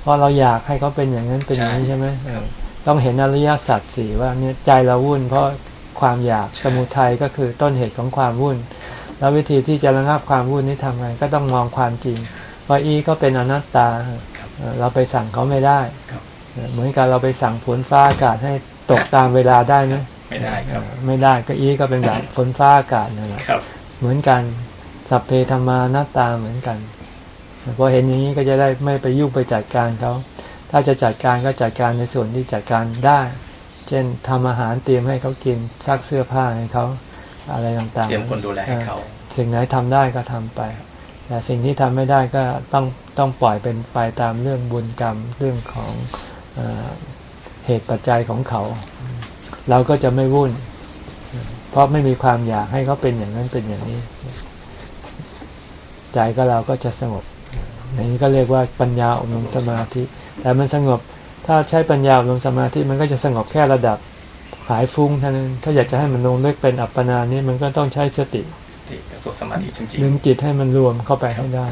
เพราะเราอยากให้เขาเป็นอย่างนั้นเป็นอย่างนี้ใช่ไหมต้องเห็นอริยสัจสี่ว่าเนี่ยใจเราวุ่น เพราะความอยากสมุทัยก็คือต้นเหตุของความวุ่น แล้ววิธีที่จะระงับความวุ่นนี้ทำไงก็ต้องมองความจริง ว่าอีก็เป็นอนัตตา เราไปสั่งเขาไม่ได้ เหมือนกันเราไปสั่งฝนฟ้าอากาศให้ตกตามเวลาได้ไหม ไม่ได้ครับ ไม่ได้ก็อีก็เป็นแบบฝนฟ้าอากาศนั่นแหละครับเหมือนกันสัพเพธรรมานัตตาเหมือนกันพอเห็นอย่างนี้ก็จะได้ไม่ไปยุ่งไปจัดการเขาถ้าจะจัดการก็จัดการในส่วนที่จัดการได้ เช่นทำอาหารเตรียมให้เขากินซักเสื้อผ้าให้เขาอะไรต่างๆเตรียมคนดูแลให้เขาสิ่งไหนทำได้ก็ทำไป แต่สิ่งที่ทำไม่ได้ก็ต้องต้องปล่อยเป็นไปตามเรื่องบุญกรรมเรื่องของเออเหตุปัจจัยของเขา เราก็จะไม่วุ่น เพราะไม่มีความอยากให้เขาเป็นอย่างนั้นเป็นอย่างนี้ ใจก็เราก็จะสงบอย่างนี้ก็เรียกว่าปัญญาอบรมสมาธิ แต่มันสงบ ถ้าใช้ปัญญาอบรมสมาธิมันก็จะสงบแค่ระดับหายฟุ้งเท่านั้น ถ้าอยากจะให้มันลงลึกเป็นอัปปนานี่มันก็ต้องใช้สติสติกับสุขสมาธิจริงดึงจิตให้มันรวมเข้าไปให้ได้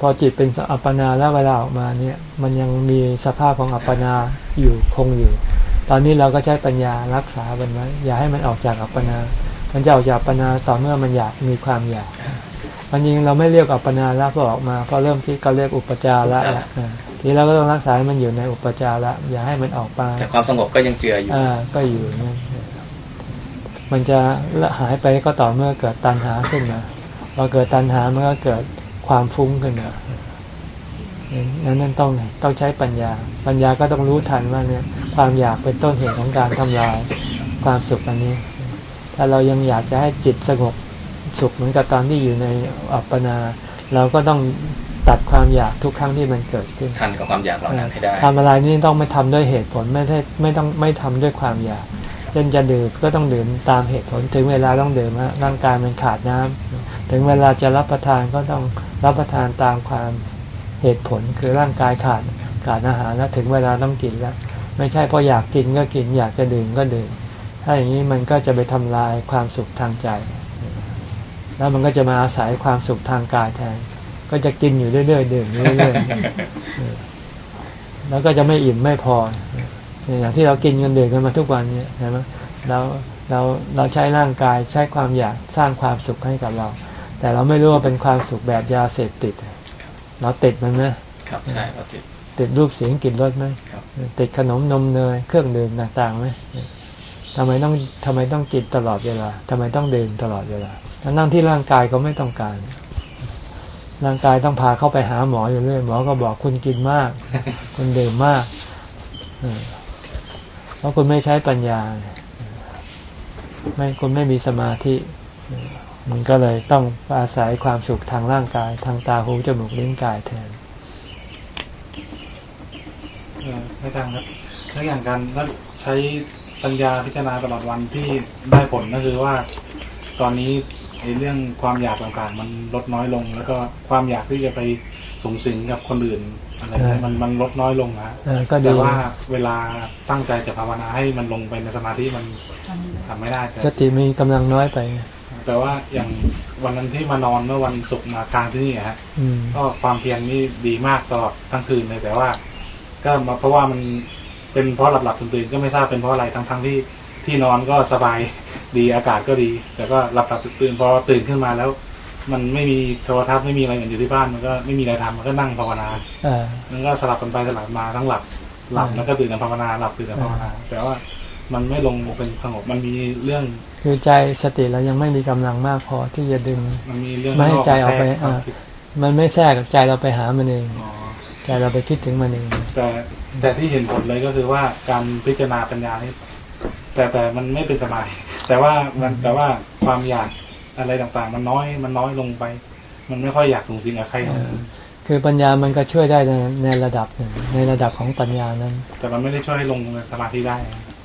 พอจิตเป็นอัปปนาแล้วเวลาออกมาเนี่ย มันยังมีสภาพของอัปปนาอยู่คงอยู่ ตอนนี้เราก็ใช้ปัญญารักษามันไว้อย่าให้มันออกจากอัปปนา มันจะออกจากอัปปนาต่อเมื่อมันอยากมีความอยากมันจริงเราไม่เรียกอัปปนาแล้วพอออกมาพอเริ่มที่ก็เรียกอุปจาระละอ่าทีเราก็ต้องรักษาให้มันอยู่ในอุปจาระอย่าให้มันออกมาๆแต่ความสงบก็ยังเจืออยู่อ่าก็อยู่นั่นมันจะละหายไปก็ต่อเมื่อเกิดตัณหาขึ้นมาพอเกิดตัณหามันก็เกิดความฟุ้งขึ้นมา นั้นนั่นต้องต้องใช้ปัญญา ปัญญาก็ต้องรู้ทันว่าเนี่ย ความอยากเป็นต้นเหตุของการทำลายความสุขอันนี้ ถ้าเรายังอยากจะให้จิตสงบสุขเหมือนกับตอนที่อยู่ในอัปปนา เราก็ต้องตัดความอยากทุกครั้งที่มันเกิดขึ้นทันกับความอยากเหล่านั้นให้ได้ทำอะไรนี่ต้องไม่ทำด้วยเหตุผลไม่ได้ไม่ต้องไม่ทำด้วยความอยากเช่นจะดื่มก็ต้องดื่มตามเหตุผล ถึงเวลาต้องดื่มฮะร่างกายมันขาดน้ำถึงเวลาจะรับประทานก็ต้องรับประทานตามความ เหตุผลคือร่างกายขาดขาดอาหารแล้วถึงเวลาต้องกินแล้ว ไม่ใช่พออยากกินก็กิน อยากจะดื่มก็ดื่มถ้าอย่างนี้มันก็จะไปทำลายความสุขทางใจ แล้วมันก็จะมาอาศัยความสุขทางกายแทน ก็จะกินอยู่เรื่อยๆดื่มอยู่เรื่อยๆแล้วก็จะไม่อิ่มไม่พออย่างที่เรากินกันดือกันมาทุกวันเนี่ยใช่ไหมเราเราเราใช้ร่างกายใช้ความอยากสร้างความสุขให้กับเรา แต่เราไม่รู้ว่าเป็นความสุขแบบยาเสพติดเราติดมันไหมครับใช่ครับติดติดรูปเสียงกลิ่นรสไหมครับติดขนมนมเนยเครื่องดื่มต่างๆไหมทำไมต้องทำไมต้องกินตลอดเวลาทำไมต้องดื่มตลอดเวลาทั้งนั่งที่ร่างกายก็ไม่ต้องการ ร่างกายต้องพาเข้าไปหาหมออยู่เรื่อยหมอก็บอกคุณกินมาก คุณดื่มมากเออเพราะคุณไม่ใช้ปัญญา ไม่คุณไม่มีสมาธิ มันก็เลยต้องอาศัยความสุขทางร่างกาย ทางตาหูจมูกลิ้นกายแทนเอ่อไม่ทางครับแล้วอย่างการถ้าใช้ปัญญาพิจารณาตลอดวันที่ได้ผลก็คือว่า ตอนนี้ในเรื่องความอยากต่างๆ มันลดน้อยลง แล้วก็ความอยากที่จะไปสูงสิงกับคนอื่นอะไรเออมันมันลดน้อยลงนะเออก็ดีแต่ว่าเวลาตั้งใจจะภาวนาให้มันลงไปในสมาธิมันทำไม่ได้แต่สติมีกำลังน้อยไป แต่ว่าอย่างวันนั้นที่มานอนเมื่อวันศุกร์มาค้างที่นี่อะฮะอืมก็ความเพียรนี่ดีมากตลอดทั้งคืนเลยแต่ว่า ก็มาเพราะว่ามันเป็นเพราะหลับหลับๆตื่นๆก็ไม่ทราบเป็นเพราะอะไรทั้งทั้งๆที่ที่นอนก็สบายดีอากาศก็ดี แต่ก็หลับหลับๆตื่นๆพอตื่นขึ้นมาแล้ว มันไม่มีโทรทัศน์ไม่มีอะไรอื่นอยู่ที่บ้านมันก็ไม่มีอะไรทำมันก็นั่งภาวนาอ่ามันก็สลับกันไปสลับมาทั้งหลับหลับอืมแล้วก็ตื่นมาภาวนาหลับตื่นมาภาวนา แต่ว่า มันไม่ลงเป็นสงบมันมีเรื่อง คือใจสติเรายังไม่มีกำลังมากพอที่จะดึงมันมีเรื่องไม่ให้ใจออกไปแทรกความอ่าคิดมันไม่แทรกใจเราไปหามันเองอ๋อใจเราไปคิดถึงมันเองแต่แต่ที่เห็นผลเลยก็คือว่าการพิจารณาปัญญานี่แต่แต่มันไม่เป็นสมาธิแต่ว่ามันแต่ว่าความอยากอะไรต่างๆ มันน้อยมันน้อยลงไป มันไม่ค่อยอยากสูงสิงกับใครเออคือปัญญามันก็ช่วยได้ในในระดับหนึ่งในระดับของปัญญานั้น แต่มันไม่ได้ช่วยให้ลงในสมาธิได้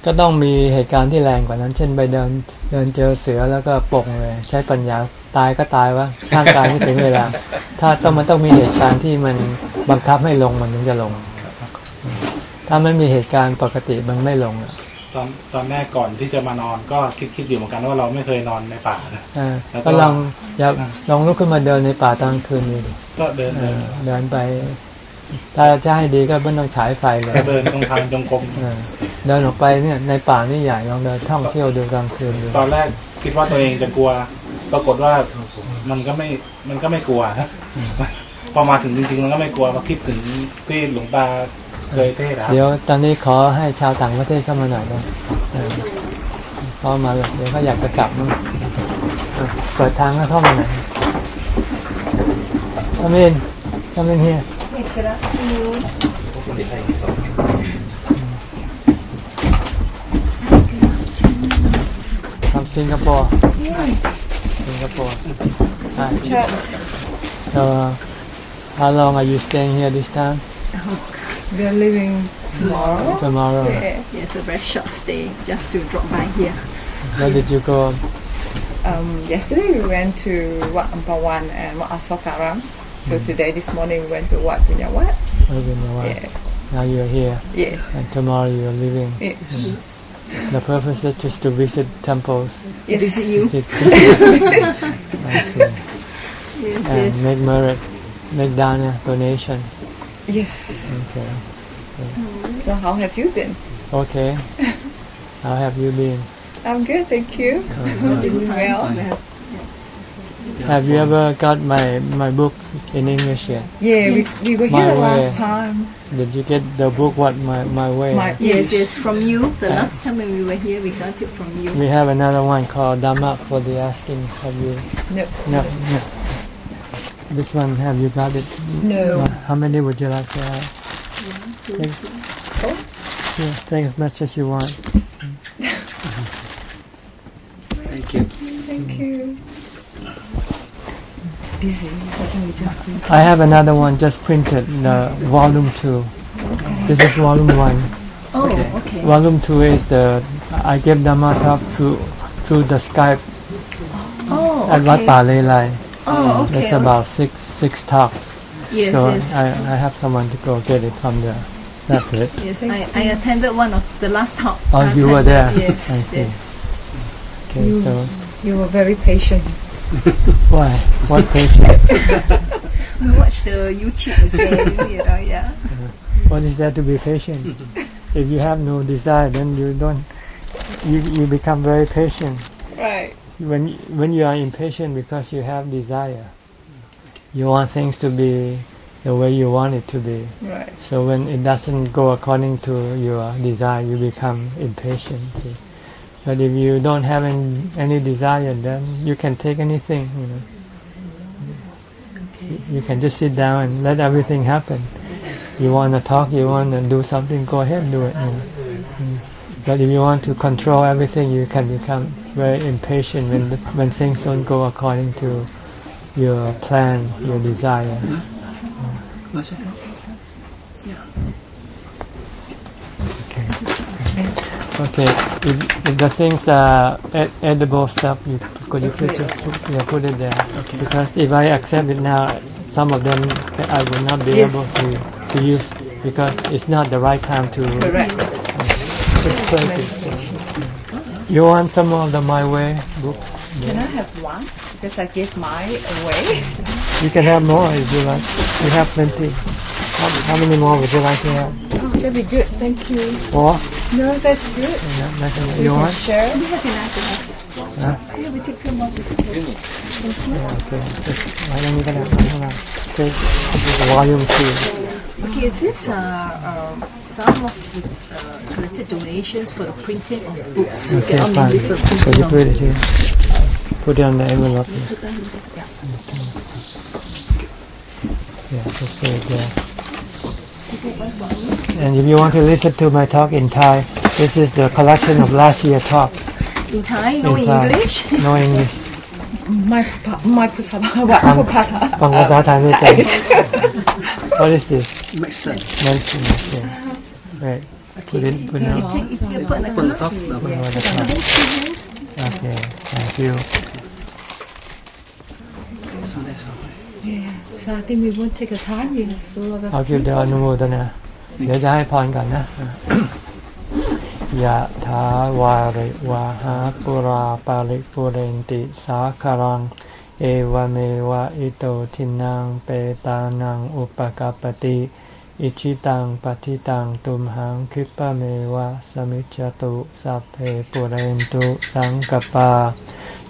ก็ต้องมีเหตุการณ์ที่แรงกว่านั้น เช่นไปเดินเดินเจอเสือแล้วก็ปลงเลย ใช้ปัญญาตายก็ตายวะร่างกายไม่ถึงเวลา ถ้าต้องมันต้องมีเหตุการณ์ที่มันบังคับให้ลงมันถึงจะลง ถ้าไม่มีเหตุการณ์ปกติมันไม่ลงอะตอนตอนแรกก่อนที่จะมานอนก็คิดคิดอยู่เหมือนกันว่าเราไม่เคยนอนในป่านะอ่าแล้วก็ก็ลองอย่าลองลุกขึ้นมาเดินในป่าตอนกลางคืนดูดิก็เดินเอเดินอเดินไป ถ้าจะให้ดีก็ไม่ต้องฉายไฟเลยก็เดินตรงทางจงกรมเออเดินออกไปเนี่ย ในป่านี่ใหญ่ลองเดินท่องเที่ยวดูกลางคืนดูตอนแรกคิดว่าตัวเองจะกลัว ปรากฏว่ามันก็ไม่มันก็ไม่กลัวนะพอมาถึงจริงๆมันก็ไม่กลัวมาคิดถึงที่หลวงตาเคยเทศครับเดี๋ยวตอนนี้ขอให้ชาวต่างประเทศเข้ามาหน่อยนะเออเข้ามาเลยเดี๋ยวเขาอยากจะกลับมั้งเออเปิดทางให้เข้ามาหน่อย Come in Come in here from Singapore Singapore Hi. So uh, how long are you staying here this time We are leaving tomorrow. tomorrow Yeah. Yes, a very short stay just to drop by here. where did you go Um, yesterday we went to Wat Ampawan and Wat Asokaram. So today, this morning, we went to Wat Punyawat. Yeah. now you're here Yeah. and tomorrow you're leaving Yes. the purpose is just to visit temples Yes. Visit you. Visit- I see. Yes, and yes. make merit make dana donation Yes. okay So how have you been? okay how have you been I'm good, thank you. Uh-huh. Doing well. Have you ever got my my book in english yet Yeah, we, we were My here way. last time. did you get the book what my my way My, Yes, yes, from you. The Uh, last time when we were here, we got it from you. we have another one called dhamma for the asking have you No. no no this one have you got it No. how many would you like to have take, yeah, take as much as you want Thank you. Thank you. It's busy. Why don't we just I have another one just printed, the volume two. This is volume one. Oh, okay. Volume two is the I give Dhamma talk through through the Skype Oh, at Wat okay. Pa Lay Lai. Oh, um, okay. It's about six six talks. Yes, so yes. I I have someone to go get it from there. That's it. Yes, I, I attended one of the last talk. Oh, I you were there. Yes, I see. yes. Okay, so You were very patient. why? What patient? We watch the YouTube again, you know, yeah. what is there to be patient? if you have no desire, then you don't. You you become very patient. Right. when when you are impatient because you have desire you want things to be the way you want it to be Right. so when it doesn't go according to your desire you become impatient see. But if you don't have any, any desire then you can take anything you know You- can just sit down and let everything happen you want to talk you want to do something go ahead do it you know. Mm. But if you want to control everything, you can become very impatient when when things don't go according to your plan, your desire. Okay. Okay. If, if the things are ed- edible stuff, you could you please just put, yeah, put it there. Because if I accept it now, some of them I will not be Yes. able to, to use because it's not the right time to Correct. it's crazy. You want some of the My Way book? Can I have one? Because I gave mine away. You can have more if you like. We have plenty. How, how many more would you like to have? That'd be good. Thank you. Four? No, that's good. Yeah, that's enough. We You can want? share. Huh? Yeah, we take two more. Yeah, okay. Just, why don't you get that? Take the volume two. Okay, these are um, some of the uh, collected donations for the printing of books. Okay, Get on the fine. little Could you put it here? Put it on the envelope. Yeah. Yeah, just put it there. And if you want to listen to my talk in Thai, this is the collection of last year talk In Thai, no in Thai. English. No English. ไม่ไม่ภาษาว่าพูดภาษา ฟังภาษาไทยไม่เป็น What is this? Medicine. Medicine. Okay. Right. Put it. Put it. You on. take, you put in a Put cup. it up. No. Put it on the And top. then two hands. Okay. Thank you. So I think we won't take a time. We have a lot of เอาคิวเดียวอนุโมทนาเดี๋ยวจะให้พรก่อนนะยะถาวาริวาหาปุราปาริปุเรนติสาคารัง เอวเมวะอิโตทินังเปตานังอุปกปปติอิชิตังปฏิตังตุมหังคิปะเมวะสมิจจตุสัพเพปุเรนตุสังกปา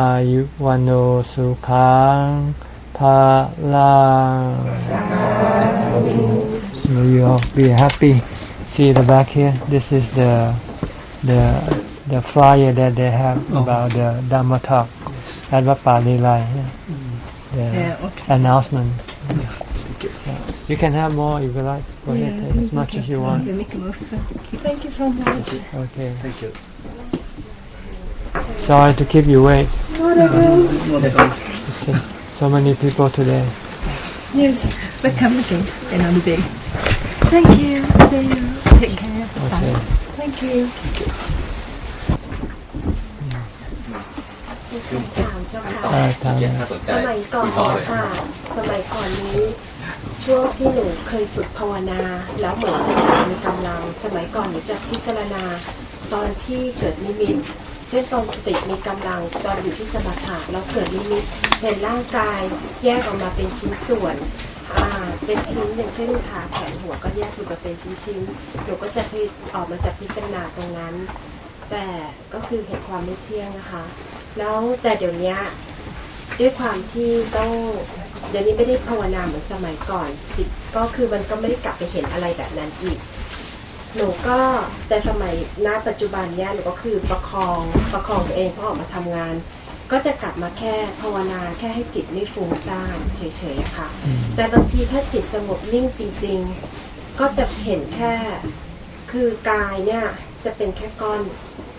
อายุวันโอสุขังภาลัง May you all be happy. See the back here. This is the the the flyer that they have about the Dhamma talk at Wat Pa Lilai. The Yeah, okay. announcement. So you can have more if you like. Go ahead, take as much as you want. We'll make a motion. Thank you so much Okay. Thank you. Sorry to keep you wait. Okay. So many people today. Yes, but come again another day. Thank you. Thank you. Take care. Okay. Thank you ถามเจ้าค่ะอ่าทางถ้าสนใจสมัยก่อนคุยต่อเลยค่ะสมัยก่อนนี้ช่วงที่หนูเคยฝึกภาวนา แล้วเหมือนสติมีกำลัง สมัยก่อนหนูจะพิจารณาตอนที่เกิดนิมิต เช่นตอนสติมีกำลังตอนอยู่ที่สมถะแล้วเกิดนิมิตเห็นร่างกายแยกออกมาเป็นชิ้นส่วนเป็นชิ้นอย่างเช่นขาแขนหัวก็แยกออกมาเป็นชิ้นๆหนูก็จะพิออกมาจากพิจารณาตรงนั้น แต่ก็คือเห็นความไม่เที่ยงนะคะ แล้วแต่เดี๋ยวนี้ด้วยความที่ต้องเดี๋ยวนี้ไม่ได้ภาวนาเหมือนสมัยก่อน จิตก็คือมันก็ไม่ได้กลับไปเห็นอะไรแบบนั้นอีก หนูก็แต่สมัยณปัจจุบันเนี้ยหนูก็คือประคองประคองตัวเองพอออกมาทำงาน ก็จะกลับมาแค่ภาวนาแค่ให้จิตไม่ฟุ้งซ่านเฉยๆอะค่ะอืมแต่บางทีถ้าจิตสงบนิ่งจริง ๆ ก็จะเห็นแค่คือกายเนี่ยจะเป็นแค่ก้อน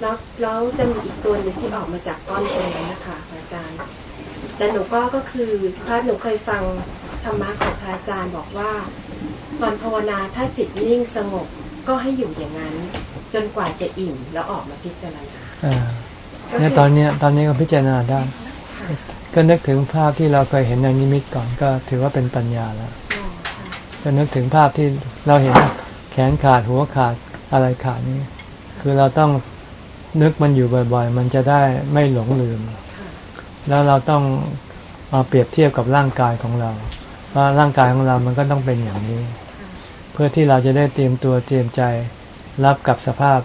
แล้วแล้วจะมีอีกตัวหนึงที่ออกมาจากก้อนตรงนั้นนะคะพระอาจารย์ แต่หนูก็ก็คือพระหนูเคยฟังธรรมะของพระอาจารย์บอกว่าตอนภาวนาถ้าจิตนิ่งสงบ ก็ให้อยู่อย่างนั้น จนกว่าจะอิ่มแล้วออกมาพิจารณาอ่าเนี่ยตอนเนี้ยตอนนี้ก็พิจารณาได้ ก็นึกถึงภาพที่เราเคยเห็นในนิมิตก่อนก็ถือว่าเป็นปัญญาแล้วอ๋อค่ะก็นึกถึงภาพที่เราเห็นแขนขาดหัวขาดอะไรขาดนี่คือเราต้องนึกมันอยู่บ่อย ๆ มันจะได้ไม่หลงลืมค่ะแล้วเราต้องมาเปรียบเทียบกับร่างกายของเรา ว่าร่างกายของเรามันก็ต้องเป็นอย่างนี้ เพื่อที่เราจะได้เตรียมตัวเตรียมใจรับกับสภาพ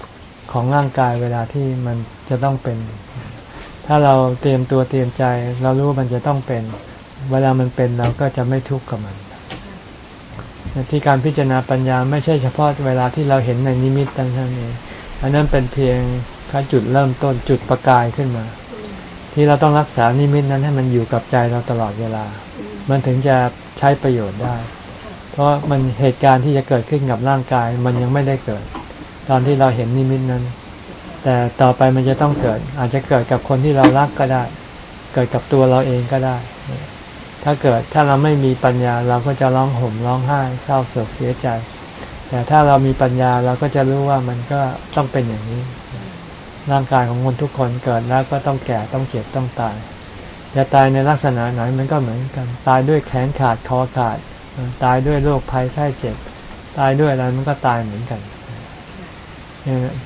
ของร่างกายเวลาที่มันจะต้องเป็น ถ้าเราเตรียมตัวเตรียมใจ เรารู้ว่ามันจะต้องเป็น เวลามันเป็นเราก็จะไม่ทุกข์กับมันที่การพิจารณาปัญญาไม่ใช่เฉพาะเวลาที่เราเห็นในนิมิตตั้งเท่านั้องอันนั้นเป็นเพียงแค่จุดเริ่มต้นจุดประกายขึ้นมา ที่เราต้องรักษานิมิตนั้นให้มันอยู่กับใจเราตลอดเวลา มันถึงจะใช้ประโยชน์ได้ เพราะมันเหตุการณ์ที่จะเกิดขึ้นกับร่างกาย มันยังไม่ได้เกิด ตอนที่เราเห็นนิมิตนั้น แต่ต่อไปมันจะต้องเกิด อาจจะเกิดกับคนที่เรารักก็ได้ เกิดกับตัวเราเองก็ได้ ถ้าเกิดถ้าเราไม่มีปัญญาเราก็จะร้องห่มร้องไห้เศร้าโศกเสียใจ แต่ถ้าเรามีปัญญาเราก็จะรู้ว่ามันก็ต้องเป็นอย่างนี้ ร่างกายของคนทุกคนเกิดแล้วก็ต้องแก่ต้องเจ็บต้องตายจะตายในลักษณะไหนมันก็เหมือนกัน ตายด้วยแขนขาดคอขาด ตายด้วยโรคภัยไข้เจ็บ ตายด้วยอะไรมันก็ตายเหมือนกัน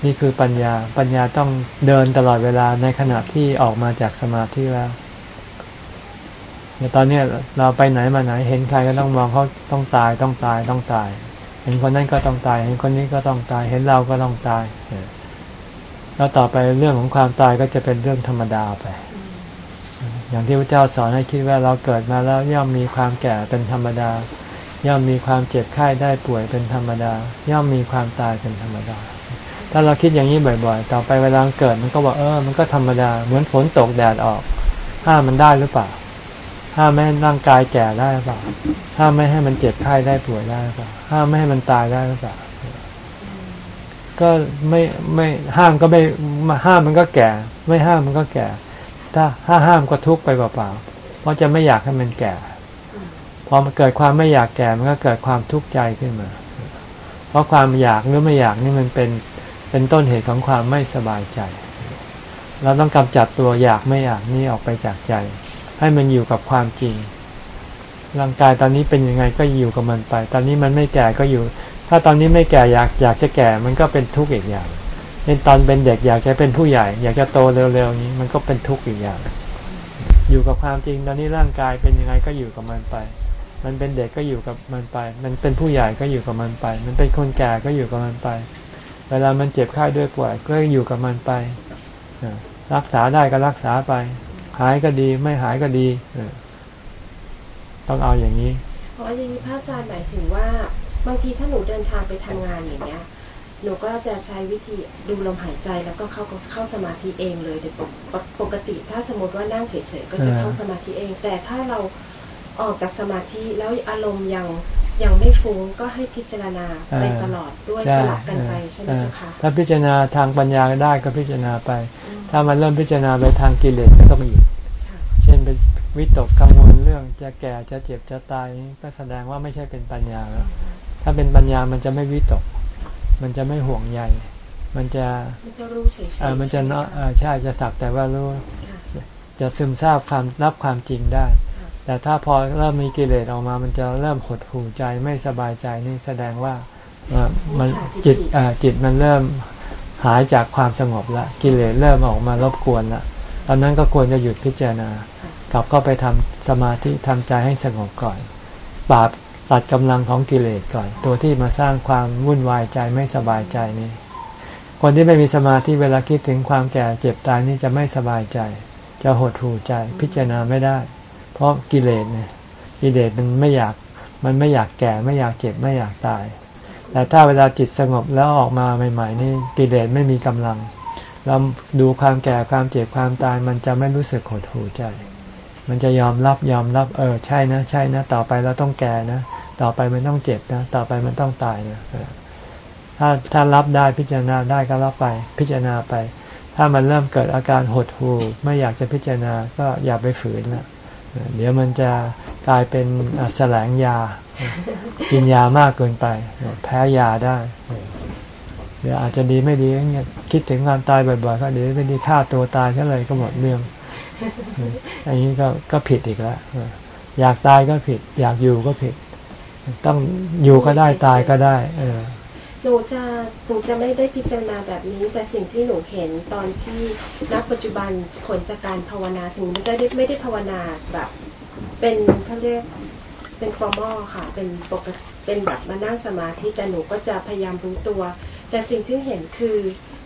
นี่คือปัญญาปัญญาต้องเดินตลอดเวลาในขณะที่ออกมาจากสมาธิแล้วเนี่ยตอนนี้เราไปไหนมาไหนเห็นใครก็ต้องมองเขาต้องตายต้องตายต้องตาย เห็นคนนั้นก็ต้องตาย เห็นคนนี้ก็ต้องตาย เห็นเราก็ต้องตายแล้วต่อไปเรื่องของความตายก็จะเป็นเรื่องธรรมดาไป อย่างที่พระเจ้าสอนให้คิดว่าเราเกิดมาแล้วย่อมมีความแก่เป็นธรรมดา ย่อมมีความเจ็บไข้ได้ป่วยเป็นธรรมดา ย่อมมีความตายเป็นธรรมดา ถ้าเราคิดอย่างนี้บ่อยๆ ต่อไปเวลาเกิดมันก็บอกเออ มันก็ธรรมดา เหมือนฝนตกแดดออก ห้ามมันได้หรือเปล่า ห้ามไม่ให้ร่างกายแก่ได้หรือเปล่า ห้ามไม่ให้มันเจ็บไข้ได้ป่วยได้หรือเปล่า ห้ามไม่ให้มันตายได้หรือเปล่า ก็ไม่ไม่ห้ามก็ไม่ห้ามมันก็แก่ ไม่ห้ามมันก็แก่ ถ้าถ้าห้ามก็ทุกข์ไปเปล่าๆ เพราะจะไม่อยากให้มันแก่ พอมันเกิดความไม่อยากแก่มันก็เกิดความทุกข์ใจขึ้นมา เพราะความอยากหรือไม่อยากนี่มันเป็นเป็นต้นเหตุของความไม่สบายใจ เราต้องกำจัดตัวอยากไม่อยากนี่ออกไปจากใจ ให้มันอยู่กับความจริง ร่างกายตอนนี้เป็นยังไงก็อยู่กับมันไป ตอนนี้มันไม่แก่ก็อยู่ ถ้าตอนนี้ไม่แก่อยากอยากจะแก่มันก็เป็นทุกข์อีกอย่างเช่นตอนเป็นเด็กอยากจะเป็นผู้ใหญ่ อยากจะโตเร็วๆนี้มันก็เป็นทุกข์อีกอย่าง อยู่กับความจริงตอนนี้ร่างกายเป็นยังไงก็อยู่กับมันไป มันเป็นเด็กก็อยู่กับมันไป มันเป็นผู้ใหญ่ก็อยู่กับมันไป มันเป็นคนแก่ก็อยู่กับมันไป เวลามันเจ็บไข้ด้วยป่วยก็อยู่กับมันไปรักษาได้ก็รักษาไป หายก็ดีไม่หายก็ดีต้องเอาอย่างนี้เพราะอย่างนี้พระอาจารย์หมายถึงว่า บางทีถ้าหนูเดินทางไปทำงานอย่างเงี้ยหนูก็จะใช้วิธีดูลมหายใจแล้วก็เข้าเข้าสมาธิเองเลยโดยปกติถ้าสมมติว่านั่งเฉยๆก็จะเข้าสมาธิเอง แต่ถ้าเรา ออกจากสมาธิแล้วอารมณ์ยังยังไม่ฟุ้งก็ให้พิจารณาไปตลอดด้วยสลับกันไปใช่ไหมเจ้าคะถ้าพิจารณาทางปัญญาได้ก็พิจารณาไป ถ้ามันเริ่มพิจารณาไปทางกิเลสก็ต้องหยุดเช่นเป็นวิตกกังวลเรื่องจะแก่จะเจ็บจะตายก็แสดงว่าไม่ใช่เป็นปัญญาแล้วถ้าเป็นปัญญามันจะไม่วิตก มันจะไม่ห่วงใยมันจะมันจะรู้เฉยๆมันจะเนาะใช่จะสักแต่ว่ารู้จะซึมซาบความรับความจริงได้ แต่ถ้าพอเริ่มมีกิเลสออกมา มันจะเริ่มหดหู่ใจไม่สบายใจนี่แสดงว่ามันจิตจิตมันเริ่มหายจากความสงบละกิเลสเริ่มออกมารบกวนละตอนนั้นก็ควรจะหยุดพิจารณากลับเข้าไปทำสมาธิทำใจให้สงบก่อนปราบตัดกำลังของกิเลสก่อน ตัวที่มาสร้างความวุ่นวายใจไม่สบายใจนี้คนที่ไม่มีสมาธิเวลาคิดถึงความแก่เจ็บตายนี่จะไม่สบายใจ จะหดหู่ใจพิจารณาไม่ได้ ราะกิเลสเนี่ยกิเลสมันไม่อยากมันไม่อยากแก่ไม่อยากเจ็บไม่อยากตาย แต่ถ้าเวลาจิตสงบแล้วออกมาใหม่ ๆ นี่กิเลสไม่มีกำลัง เราดูความแก่ความเจ็บความตาย มันจะไม่รู้สึกหดหู่ใจ มันจะยอมรับยอมรับ เออใช่นะ ใช่นะ ต่อไปเราต้องแก่นะ ต่อไปมันต้องเจ็บนะ ต่อไปมันต้องตายนะถ้าถ้ารับได้พิจารณาได้ก็รับไป พิจารณาไป ถ้ามันเริ่มเกิดอาการหดหู่ไม่อยากจะพิจารณาก็อย่าไปฝืนละ เดี๋ยวมันจะกลายเป็นแสลงยา กินยามากเกินไป แพ้ยาได้ เดี๋ยวอาจจะดีไม่ดีเนี่ยคิดถึงความตายบ่อยๆก็เดี๋ยวไม่ดีฆ่าตัวตายก็เลยก็หมดเรื่องอันนี้ก็ก็ผิดอีกแล้วอยากตายก็ผิด อยากอยู่ก็ผิด ต้องอยู่ก็ได้ตายก็ได้ เออ หนูจะหนูจะไม่ได้พิจารณาแบบนี้ แต่สิ่งที่หนูเห็นตอนที่นักปัจจุบันผลจากการภาวนาถึงไม่ได้ไม่ได้ภาวนาแบบ เป็นเขาเรียกเป็นฟอร์มอลค่ะ เป็นปกติเป็นแบบมานั่งสมาธิแต่หนูก็จะพยายามรู้ตัว แต่สิ่งที่เห็นคือ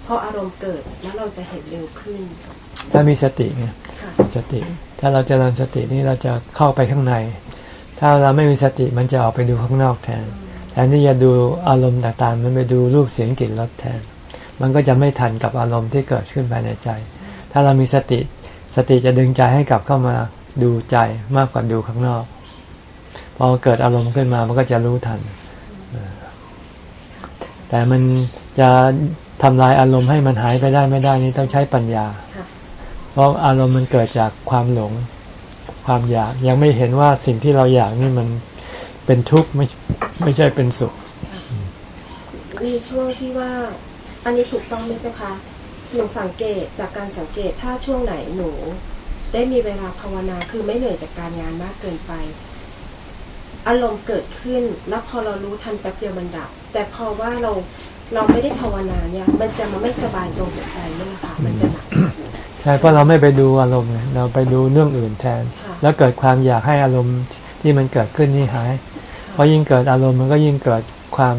พออารมณ์เกิดแล้วเราจะเห็นเร็วขึ้น ถ้ามีสติไงสติ ถ้าเราจเจริญสตินี่เราจะเข้าไปข้างใน ถ้าเราไม่มีสติมันจะออกไปดูข้างนอกแทน แทนที่จะดูอารมณ์ต่างๆ มันไปดูรูปเสียงกลิ่นรสแทน มันก็จะไม่ทันกับอารมณ์ที่เกิดขึ้นภายในใจ ถ้าเรามีสติ สติจะดึงใจให้กลับเข้ามาดูใจมากกว่าดูข้างนอก พอเกิดอารมณ์ขึ้นมา มันก็จะรู้ทัน แต่มันจะทำลายอารมณ์ให้มันหายไปได้ไม่ได้นี่ต้องใช้ปัญญา เพราะอารมณ์มันเกิดจากความหลง ความอยาก ยังไม่เห็นว่าสิ่งที่เราอยากนี่มัน เป็นทุกข์ไม่ไม่ใช่เป็นสุข มีช่วงที่ว่า อันนี้ถูกต้องไหมเจ้าคะหนูสังเกตจากการสังเกตถ้าช่วงไหนหนู ได้มีเวลาภาวนาคือไม่เหนื่อยจากการงานมากเกินไป อารมณ์เกิดขึ้นแล้วพอเรารู้ทันแป๊บเดียวมันดับ แต่พอว่าเราเราไม่ได้ภาวนาเนี่ย มันจะมาไม่สบายตรงหัวใจนี่แหละค่ะ มันจะหนักใช่เพราะเราไม่ไปดูอารมณ์เราไปดูเรื่องอื่นแทน แล้วเกิดความอยากให้อารมณ์ที่มันเกิดขึ้นนี่หาย เพราะยิ่งเกิดอารมณ์มันก็ยิ่งเกิดความ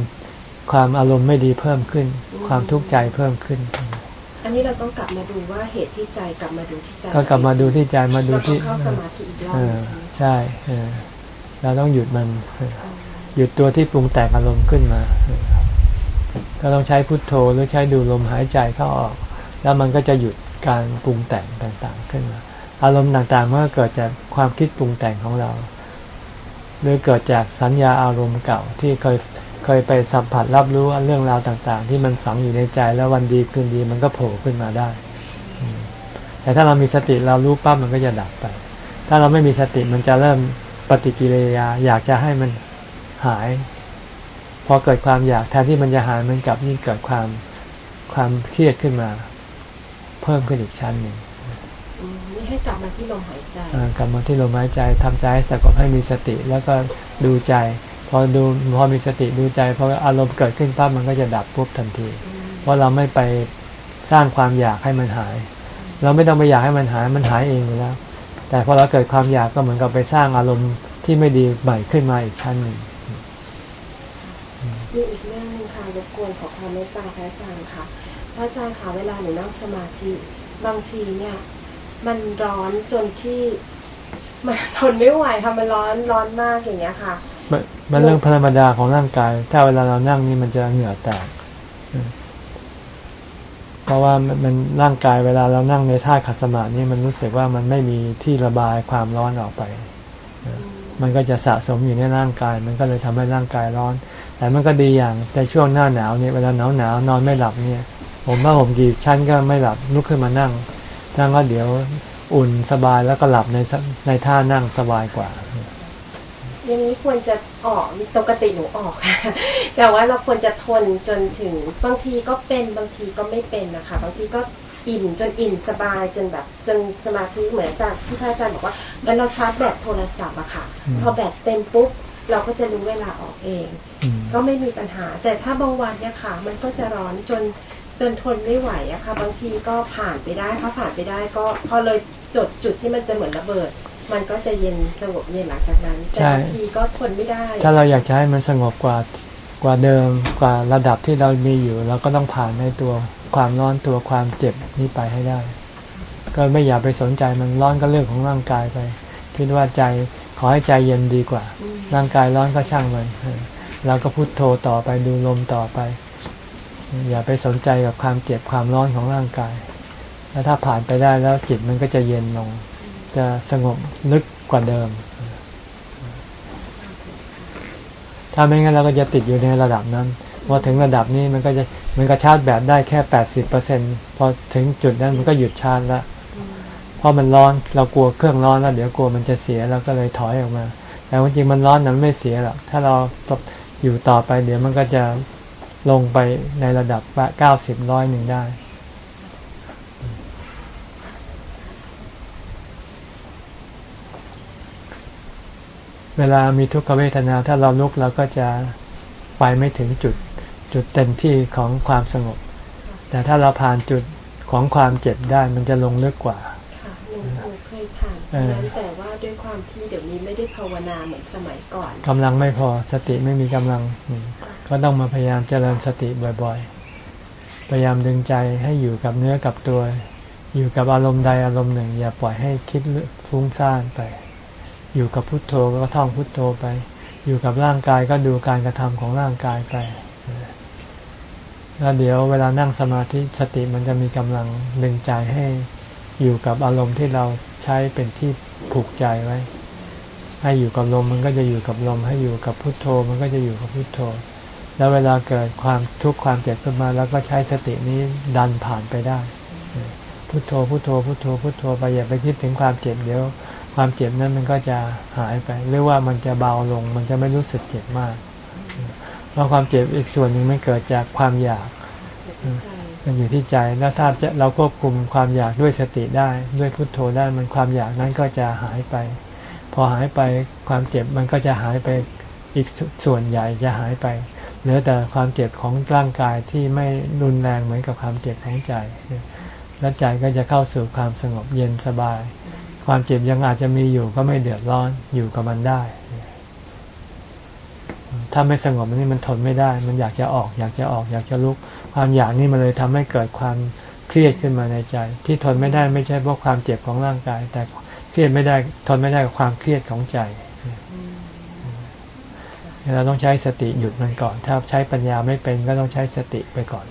ความอารมณ์ไม่ดีเพิ่มขึ้น ความทุกข์ใจเพิ่มขึ้น อันนี้เราต้องกลับมาดูว่าเหตุที่ใจกลับมาดูที่ใจ ก็กลับมาดูที่ใจมาดูที่เข้าสมาธิอีกรอบใช่เราต้องหยุดมัน หยุดตัวที่ปรุงแต่งอารมณ์ขึ้นมา ก็ต้องใช้พุทโธหรือใช้ดูลมหายใจเข้าออก แล้วมันก็จะหยุดการปรุงแต่งต่างๆ ขึ้นมา อารมณ์ต่างๆมันก็เกิดจากความคิดปรุงแต่งของเรา หรือเกิดจากสัญญาอารมณ์เก่าที่เคยเคยไปสัมผัสรับรู้เรื่องราวต่าง ๆ ที่มันฝังอยู่ในใจแล้ววันดีคืนดีมันก็โผล่ขึ้นมาได้ แต่ถ้าเรามีสติเรารู้ปั๊บมันก็จะดับไป ถ้าเราไม่มีสติมันจะเริ่มปฏิกิริยา อยากจะให้มันหาย พอเกิดความอยากแทนที่มันจะหายมันกลับยิ่งเกิดความความเครียดขึ้นมา เพิ่มขึ้นอีกชั้นหนึ่ง ให้กลับมาที่ลมหายใจกลับมาที่ลมหายใจทำใจให้สงบให้มีสติ แล้วก็ดูใจ พอดูพอมีสติดูใจพออารมณ์เกิดขึ้นปั๊บมันก็จะดับปุ๊บทันที เพราะเราไม่ไปสร้างความอยากให้มันหาย เราไม่ต้องไปอยากให้มันหายมันหายเองอยู่แล้ว แต่พอเราเกิดความอยากก็เหมือนกับไปสร้างอารมณ์ที่ไม่ดีใหม่ขึ้นมาอีกชั้นหนึ่งมีอีกเรื่องนึงค่ะรบกวนขอความเมตตาพระอาจารย์ค่ะพระอาจารย์ค่ะเวลาหนูนั่งสมาธิบางทีเนี่ย มันร้อนจนที่มันทนไม่ไหวค่ะมันร้อนร้อนมากอย่างเงี้ยค่ะ มันเรื่องธรรมดาของร่างกาย ถ้าเวลาเรานั่งนี่มันจะเหงื่อแตกเพราะว่ามันร่างกายเวลาเรานั่งในท่าขัดสมาธินี่มันรู้สึกว่ามันไม่มีที่ระบายความร้อนออกไป มันก็จะสะสมอยู่ในร่างกาย มันก็เลยทำให้ร่างกายร้อน แต่มันก็ดีอย่างในช่วงหน้าหนาวเนี่ยเวลาหนาวหนาวนอนไม่หลับเนี่ย ผมว่าผมกี่ชั้นก็ไม่หลับลุกขึ้นมานั่ง นั่งก็เดี๋ยวอุ่นสบายแล้วก็หลับในในท่านั่งสบายกว่า อย่างนี้ควรจะออกปกติหนูออกแต่ว่าเราควรจะทนจนถึงบางทีก็เป็นบางทีก็ไม่เป็นนะคะ บางทีก็อิ่มจนอิ่มสบายจนแบบ จนสมาธิเหมือนจากที่พระอาจารย์บอกว่าเมื่อเราชาร์จแบตโทรศัพท์อะค่ะ พอแบตเต็มปุ๊บเราก็จะรู้เวลาออกเอง ก็ไม่มีปัญหา แต่ถ้าบางวันเนี่ยค่ะ มันก็จะร้อนจน จนทนไม่ไหวอะค่ะ บางทีก็ผ่านไปได้พอผ่านไปได้ก็พอเลยจดจุดที่มันจะเหมือนระเบิด มันก็จะเย็นสงบเย็นหลังจากนั้นแต่บางทีก็ทนไม่ได้ ถ้าเราอยากจะให้มันสงบกว่ากว่าเดิมกว่าระดับที่เรามีอยู่เราก็ต้องผ่านในตัวความร้อนตัวความเจ็บนี้ไปให้ได้ ก็ไม่อย่าไปสนใจมันร้อนก็เรื่องของร่างกายไป คิดว่าใจขอให้ใจเย็นดีกว่า ร่างกายร้อนก็ช่างมันเราก็พุโทโธต่อไปดูลมต่อไป อย่าไปสนใจกับความเจ็บความร้อนของร่างกาย แล้วถ้าผ่านไปได้แล้วจิตมันก็จะเย็นลง จะสงบลึกกว่าเดิม ถ้าไม่งั้นเราก็จะติดอยู่ในระดับนั้นพอถึงระดับนี้มันก็จะมันก็ชาร์จแบบได้แค่แปดสิบเปอร์เซ็นพอถึงจุดนั้นมันก็หยุดชาร์จละเพราะมันร้อนเรากลัวเครื่องร้อนแล้วเดี๋ยวกลัวมันจะเสียเราก็เลยถอยออกมา แต่จริงมันร้อนนั้นไม่เสียหรอกถ้าเราอยู่ต่อไปเดี๋ยวมันก็จะ ลงไปในระดับเก้าสิบร้อยหนึ่งได้ เวลามีทุกขเวทนาถ้าเราลุกเราก็จะไปไม่ถึงจุดจุดเต็มที่ของความสงบ แต่ถ้าเราผ่านจุดของความเจ็บได้มันจะลงลึกกว่าค่ะหนูเคยผ่านนั้นแต่ว่าด้วยความที่เดี๋ยวนี้ไม่ได้ภาวนาเหมือนสมัยก่อนกำลังไม่พอสติไม่มีกำลัง ก็ต้องมาพยายามเจริญสติบ่อยๆ พยายามดึงใจให้อยู่กับเนื้อกับตัว อยู่กับอารมณ์ใดอารมณ์หนึ่ง อย่าปล่อยให้คิดฟุ้งซ่านไป อยู่กับพุทโธก็ท่องพุทโธไป อยู่กับร่างกายก็ดูการกระทำของร่างกายไปแล้วเดี๋ยวเวลานั่งสมาธิสติมันจะมีกำลังดึงใจให้อยู่กับอารมณ์ที่เราใช้เป็นที่ผูกใจไว้ ให้อยู่กับลมมันก็จะอยู่กับลม ให้อยู่กับพุทโธ มันก็จะอยู่กับพุทโธ แล้วเวลาเกิดความทุกข์ความเจ็บขึ้นมา แล้วก็ใช้สตินี้ดันผ่านไปได้ พุทโธพุทโธพุทโธพุทโธไปอย่าไปคิดถึงความเจ็บเดี๋ยวความเจ็บนั้นมันก็จะหายไป หรือว่ามันจะเบาลง มันจะไม่รู้สึกเจ็บมากเพราะความเจ็บอีกส่วนหนึ่งไม่เกิดจากความอยากมันอยู่ที่ใจแล้วถ้าจะเราควบคุมความอยากด้วยสติได้ ด้วยพุทโธได้มันความอยากนั้นก็จะหายไป พอหายไปความเจ็บมันก็จะหายไปอีกส่วนใหญ่จะหายไป เหลือแต่ความเจ็บของร่างกายที่ไม่รุนแรงเหมือนกับความเจ็บของใจ แล้วใจก็จะเข้าสู่ความสงบเย็นสบาย ความเจ็บยังอาจจะมีอยู่ก็ไม่เดือดร้อนอยู่กับมันได้ ถ้าไม่สงบนี่มันทนไม่ได้ มันอยากจะออกอยากจะออกอยากจะลุก ความอยากนี่มันเลยทำให้เกิดความเครียดขึ้นมาในใจ ที่ทนไม่ได้ไม่ใช่เพราะความเจ็บของร่างกาย แต่เครียดไม่ได้ทนไม่ได้กับความเครียดของใจ เราต้องใช้สติหยุดมันก่อน ถ้าใช้ปัญญาไม่เป็นก็ต้องใช้สติไปก่อน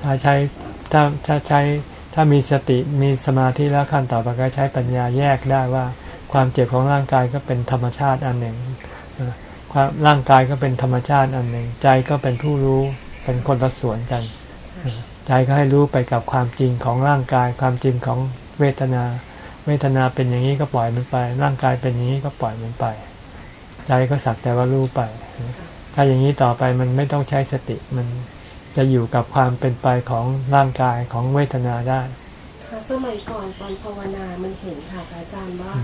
ถ้าใช้ถ้าถ้าใช้ถ้ามีสติมีสมาธิแล้วขั้นต่อไปก็ใช้ปัญญาแยกได้ว่า ความเจ็บของร่างกายก็เป็นธรรมชาติอันหนึ่งความร่างกายก็เป็นธรรมชาติอันหนึ่ง ใจก็เป็นผู้รู้เป็นคนละส่วนกัน ใจก็ให้รู้ไปกับความจริงของร่างกาย ความจริงของเวทนา เวทนาเป็นอย่างนี้ก็ปล่อยมันไป ร่างกายเป็นอย่างนี้ก็ปล่อยมันไป ใจก็สักแต่ว่ารู้ไป ถ้าอย่างนี้ต่อไปมันไม่ต้องใช้สติมันจะอยู่กับความเป็นไปของร่างกายของเวทนาได้ค่ะสมัยก่อนตอนภาวนามันเห็นค่ะอาจารย์ว่า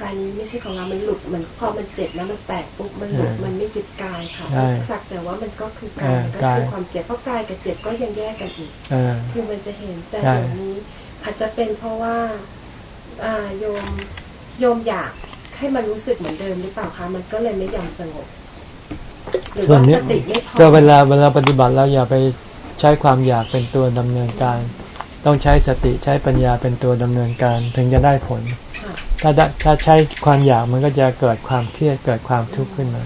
กายนี้ไม่ใช่ของเรา มันหลุด มันพอมันเจ็บแล้วมันแตกปุ๊บ มันหลุด มันไม่จิตกายค่ะ สักแต่ว่ามันก็คือกายก็คือความเจ็บ เพราะกายกับเจ็บก็ยังแยกกันอีก คือมันจะเห็น แต่เดี๋ยวนี้ อาจจะเป็นเพราะว่าอ่าโยม โยมอยาก ให้มันรู้สึกเหมือนเดิมหรือเปล่าคะมันก็เลยไม่ยอมสงบหรือว่าสติไม่พอก็เวลาเวลาปฏิบัติเราอย่าไปใช้ความอยากเป็นตัวดำเนินการ ต้องใช้สติใช้ปัญญาเป็นตัวดำเนินการ ถึงจะได้ผล ถ้าถ้าใช้ความอยากมันก็จะเกิดความเครียดเกิดความทุกข์ขึ้นมา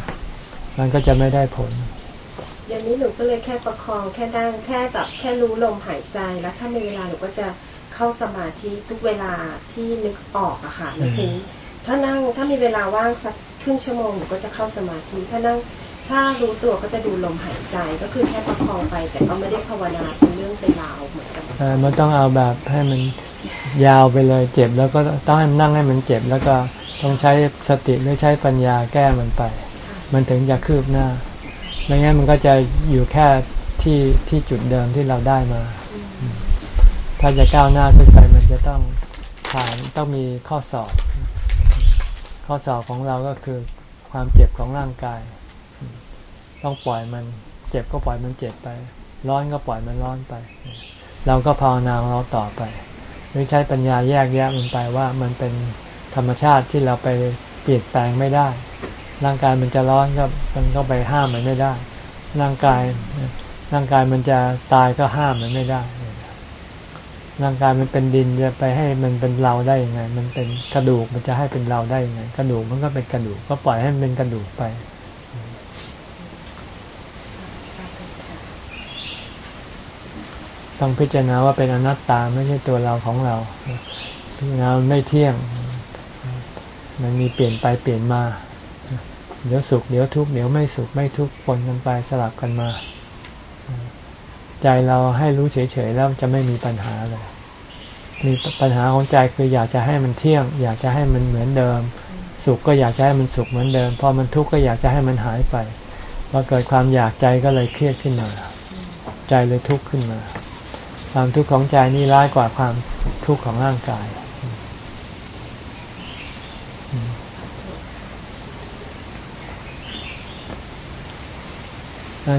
มันก็จะไม่ได้ผลอย่างนี้หนูก็เลยแค่ประคองแค่นั่งแค่แบบแค่รู้ลมหายใจแล้วถ้ามีเวลาหนูก็จะเข้าสมาธิทุกเวลาที่นึกออกอะค่ะนึกถึง ถ้านั่งถ้ามีเวลาว่างสักครึ่งชั่วโมงหนูก็จะเข้าสมาธิถ้านั่งถ้ารู้ตัวก็จะดูลมหายใจก็คือแค่ประคองไป แต่ก็ไม่ได้ภาวนาเป็นเรื่องเป็นราวเหมือนกันมันต้องเอาแบบให้มันยาวไปเลยเจ็บ แล้วก็ต้องให้นั่งให้มันเจ็บ แล้วก็ต้องใช้สติหรือใช้ปัญญาแก้มันไป มันถึงจะคืบหน้าไม่งั้นมันก็จะอยู่แค่ที่ที่จุดเดิมที่เราได้มา ถ้าจะก้าวหน้าขึ้นไปมันจะต้องผ่านต้องมีข้อสอบ ข้อสอบของเราก็คือความเจ็บของร่างกาย ต้องปล่อยมันเจ็บก็ปล่อยมันเจ็บไป ร้อนก็ปล่อยมันร้อนไป เราก็ภาวนาเราต่อไปหรือใช้ปัญญาแยกแยะมันไปว่ามันเป็นธรรมชาติที่เราไปเปลี่ยนแปลงไม่ได้ ร่างกายมันจะร้อนก็มันก็ไปห้ามมันไม่ได้ ร่างกายร่างกายมันจะตายก็ห้ามมันไม่ได้ ร่างกายมันเป็นดินจะไปให้มันเป็นเราได้ยังไง มันเป็นกระดูกมันจะให้เป็นเราได้ยังไง กระดูกมันก็เป็นกระดูก ก็ปล่อยให้มันเป็นกระดูกไปต้องพิจารณาว่าเป็นอนัตตาไม่ใช่ตัวเราของเราพิจารณาไม่เที่ยง มันมีเปลี่ยนไปเปลี่ยนมา เดี๋ยวสุขเดี๋ยวทุกข์เดี๋ยวไม่สุขไม่ทุกข์ปนกันไปสลับกันมา ใจเราให้รู้เฉยๆแล้วจะไม่มีปัญหาเลย มีปัญหาของใจคืออยากจะให้มันเที่ยง อยากจะให้มันเหมือนเดิม สุขก็อยากจะให้มันสุขเหมือนเดิม พอมันทุกข์ก็อยากจะให้มันหายไปพอเกิดความอยากใจก็เลยเครียดขึ้นมา ใจเลยทุกข์ขึ้นมา ความทุกข์ของใจนี่ร้ายกว่าความทุกข์ของร่างกาย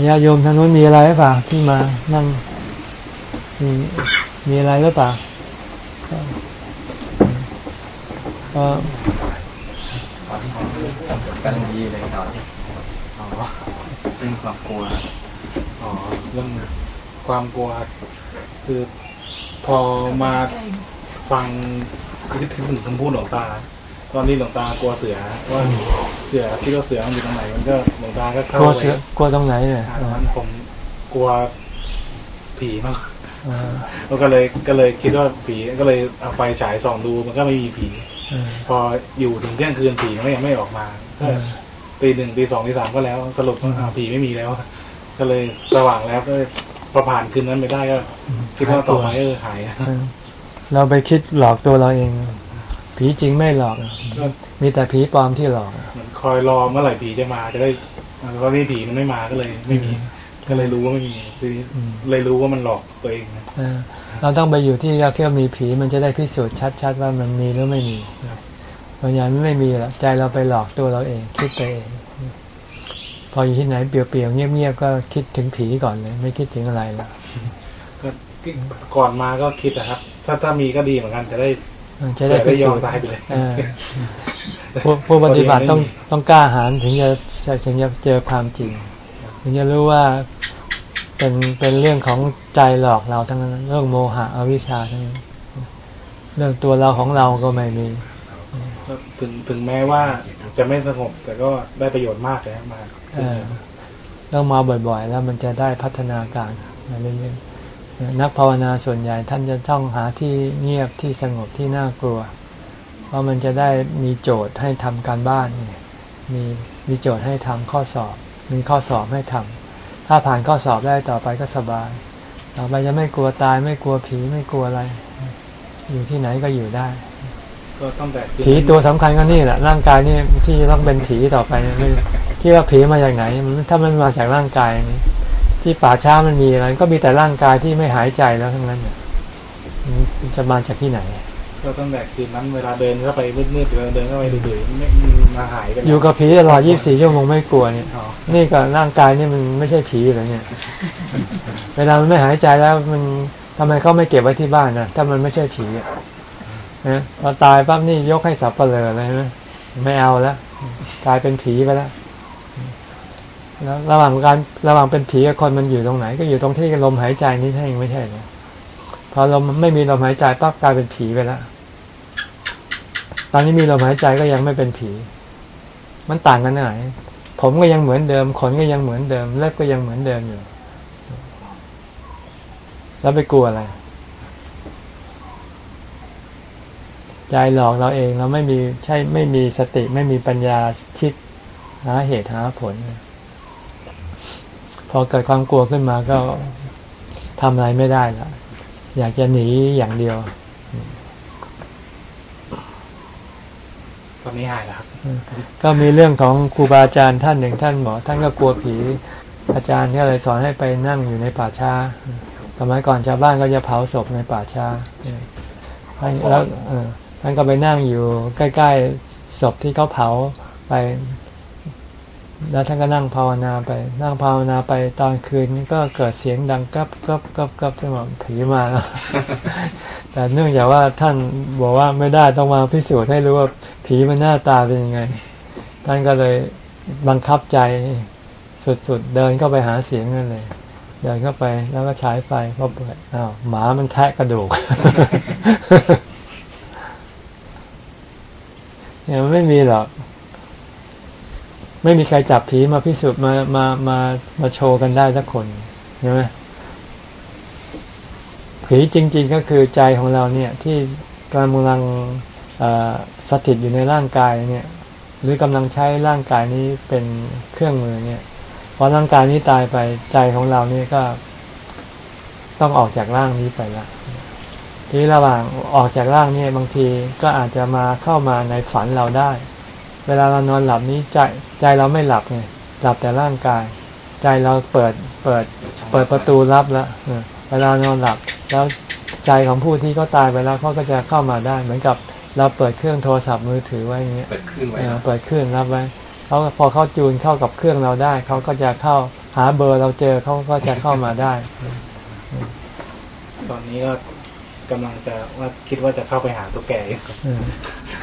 ญาโยมทางนู้นมีอะไรหรือเปล่าที่มานั่งมีมีอะไรหรือเปล่าก็กำลังดีเลยตอนอ๋อเรื่องความกลัวอ๋อเรื่องความกลัวคือพอมาฟังคิดถึงคำพูดหลวงตา ตอนนี้หลวงตากลัวเสือว่าเสือที่เราเสือมันอยู่ตรงไหนมันก็หลวงตาก็เข้าไปกลัวเสือกลัวตรงไหนเนี่ยมันผมกลัวผีมากแล้วก็เลยก็เลยคิดว่าผีก็เลยเอาไฟฉายส่องดูมันก็ไม่มีผีพออยู่ถึงเที่ยงคืนผีมันยังไม่ออกมาตีหนึ่งตีสองตีสามก็แล้ว สรุปผีไม่มีแล้ว ก็เลยสว่างแล้วก็พอผ่านคืนนั้นไปได้ก็คิดว่าต่อไปเออหายเราไปคิดหลอกตัวเราเอง ผีจริงไม่หลอก มีแต่ผีปลอมที่หลอกมันคอยรอเมื่อไหร่ผีจะมาจะได้เพราะนี่ผีมันไม่มาก็เลย ไม่มี ก็เลยรู้ว่าไม่มีเลยรู้ว่ามันหลอกตัวเองนะเราต้องไปอยู่ที่เราเที่ยวมีผีมันจะได้พิสูจน์ชัดๆว่ามันมีหรือไม่มีบางอย่างไม่มีแล้วใจเราไปหลอกตัวเราเองคิดไปเอง พออยู่ที่ไหนเปลี่ยวๆเงียบๆก็คิดถึงผีก่อนเลย ไม่คิดถึงอะไรละก็ก่อนมาก็คิดนะครับ ถ้าถ้ามีก็ดีเหมือนกันจะได้ จะได้ไม่ยอมตายไปเลยผู้ปฏิบัติต้องต้องกล้าหาญถึงจะถึงจะเจอความจริง ถึงจะรู้ว่าเป็นเป็นเรื่องของใจหลอกเราทั้งนั้นเรื่องโมหะอวิชชาทั้งนั้นเรื่องตัวเราของเราก็ไม่มีถึงถึงแม้ว่าจะไม่สงบ แต่ก็ได้ประโยชน์มากเลยมาต้องมาบ่อยๆ แล้วมันจะได้พัฒนาการมาเรื่อยๆ นักภาวนาส่วนใหญ่ท่านจะต้องหาที่เงียบที่สงบที่น่ากลัว เพราะมันจะได้มีโจทย์ให้ทำการบ้านมีมีโจทย์ให้ทำข้อสอบมีข้อสอบให้ทำถ้าผ่านข้อสอบได้ต่อไปก็สบาย ต่อไปจะไม่กลัวตายไม่กลัวผีไม่กลัวอะไร อยู่ที่ไหนก็อยู่ได้ก็ต้องแบบผีตัวสำคัญก็นี่แหละร่างกายนี่ที่จะต้องเป็นผีต่อไปที่ว่าผีมาจากไหน ถ้ามันมาจากร่างกายนี้ ที่ป่าช้ามันมีอะไรก็มีแต่ร่างกายที่ไม่หายใจแล้วทั้งนั้นเนี่ยจะมาจากที่ไหน ก็ตั้งแต่คืนนั้นเวลาเดินเข้าไปมืดๆเดินเดินเข้าไปดื้อๆไม่มาหายไปอยู่กับผีตลอด24ชั่วโมงไม่กลัวเนี่ยนี่ก็ร่างกายนี่มันไม่ใช่ผีเหรอเนี่ย เวลามันไม่หายใจแล้วมันทำไมเขาไม่เก็บไว้ที่บ้านนะถ้ามันไม่ใช่ผีอะนะพอตายปั๊บนี่ยกให้สับเปลือเลยไหมไม่เอาแล้วกลายเป็นผีไปแล้วแล้ว ระหว่างการระหว่างเป็นผีกับคนมันอยู่ตรงไหน ก็อยู่ตรงที่ลมหายใจนี่ใช่ไม่ใช่เหรอพอลมไม่มีลมหายใจปั๊บกลายเป็นผีไปแล้วตอนนี้มีลมหายใจก็ยังไม่เป็นผี มันต่างกันไหนผมก็ยังเหมือนเดิม ขนก็ยังเหมือนเดิมเล็บก็ยังเหมือนเดิมอยู่ แล้วไปกลัวอะไรใจหลอกเราเองเราไม่มีใช่ไม่มีสติไม่มีปัญญาคิดหาเหตุหาผล พอเกิดความกลัวขึ้นมาก็ทำอะไรไม่ได้ละอยากจะหนีอย่างเดียว ตอนนี้หายแล้วครับ ก็มีเรื่องของครูบาอาจารย์ท่านหนึ่งท่านหมอท่านก็กลัวผี อาจารย์ก็เลยสอนให้ไปนั่งอยู่ในป่าช้าสมัยก่อนชาวบ้านก็จะเผาศพในป่าช้าท่านแล้วท่านก็ไปนั่งอยู่ใกล้ๆศพที่เขาเผาไป แล้วท่านก็นั่งภาวนาไป นั่งภาวนาไปตอนคืนก็เกิดเสียงดังกับกับกับกับจังหวะผีมาแต่เนื่องจากว่าท่านบอกว่าไม่ได้ต้องมาพิสูจน์ให้รู้ว่าผีมันหน้าตาเป็นยังไง ท่านก็เลยบังคับใจสุดๆ เดินเข้าไปหาเสียงนั่นเลย เดินเข้าไปแล้วก็ฉายไฟพอเปิดอ้าวหมามันแทะกระดูกเนี่ยมันไม่มีหรอก ไม่มีใครจับผีมาพิสูจน์มามามามาโชว์กันได้สักคนใช่ไหมผีจริง ๆ ก็คือใจของเราเนี่ย ที่กำลังสถิตอยู่ในร่างกายเนี่ย หรือกำลังใช้ร่างกายนี้เป็นเครื่องมือเนี่ยพอร่างกายนี้ตายไปใจของเราเนี่ยก็ต้องออกจากร่างนี้ไปแล้วทีระหว่างออกจากร่างนี่บางทีก็อาจจะมาเข้ามาในฝันเราได้ เวลาเรานอนหลับนี้ใจ ใจเราไม่หลับไงหลับแต่ร่างกาย ใจเราเปิดเปิด เปิดประตูรับแล้วเวลานอนหลับ แล้วใจของผู้ที่เขาตายไปแล้วเขาก็จะเข้ามาได้ เหมือนกับเราเปิดเครื่องโทรศัพท์มือถือไว้อย่างเงี้ยเปิดเครื่องไว้เปิดเครื่องรับไว้เขาพอเขาจูนเข้ากับเครื่องเราได้เขาก็จะเข้าหาเบอร์เราเจอเขาก็จะเข้ามาได้ ตอนนี้ก็ กำลังจะว่าคิดว่าจะเข้าไปหาตุ๊กแก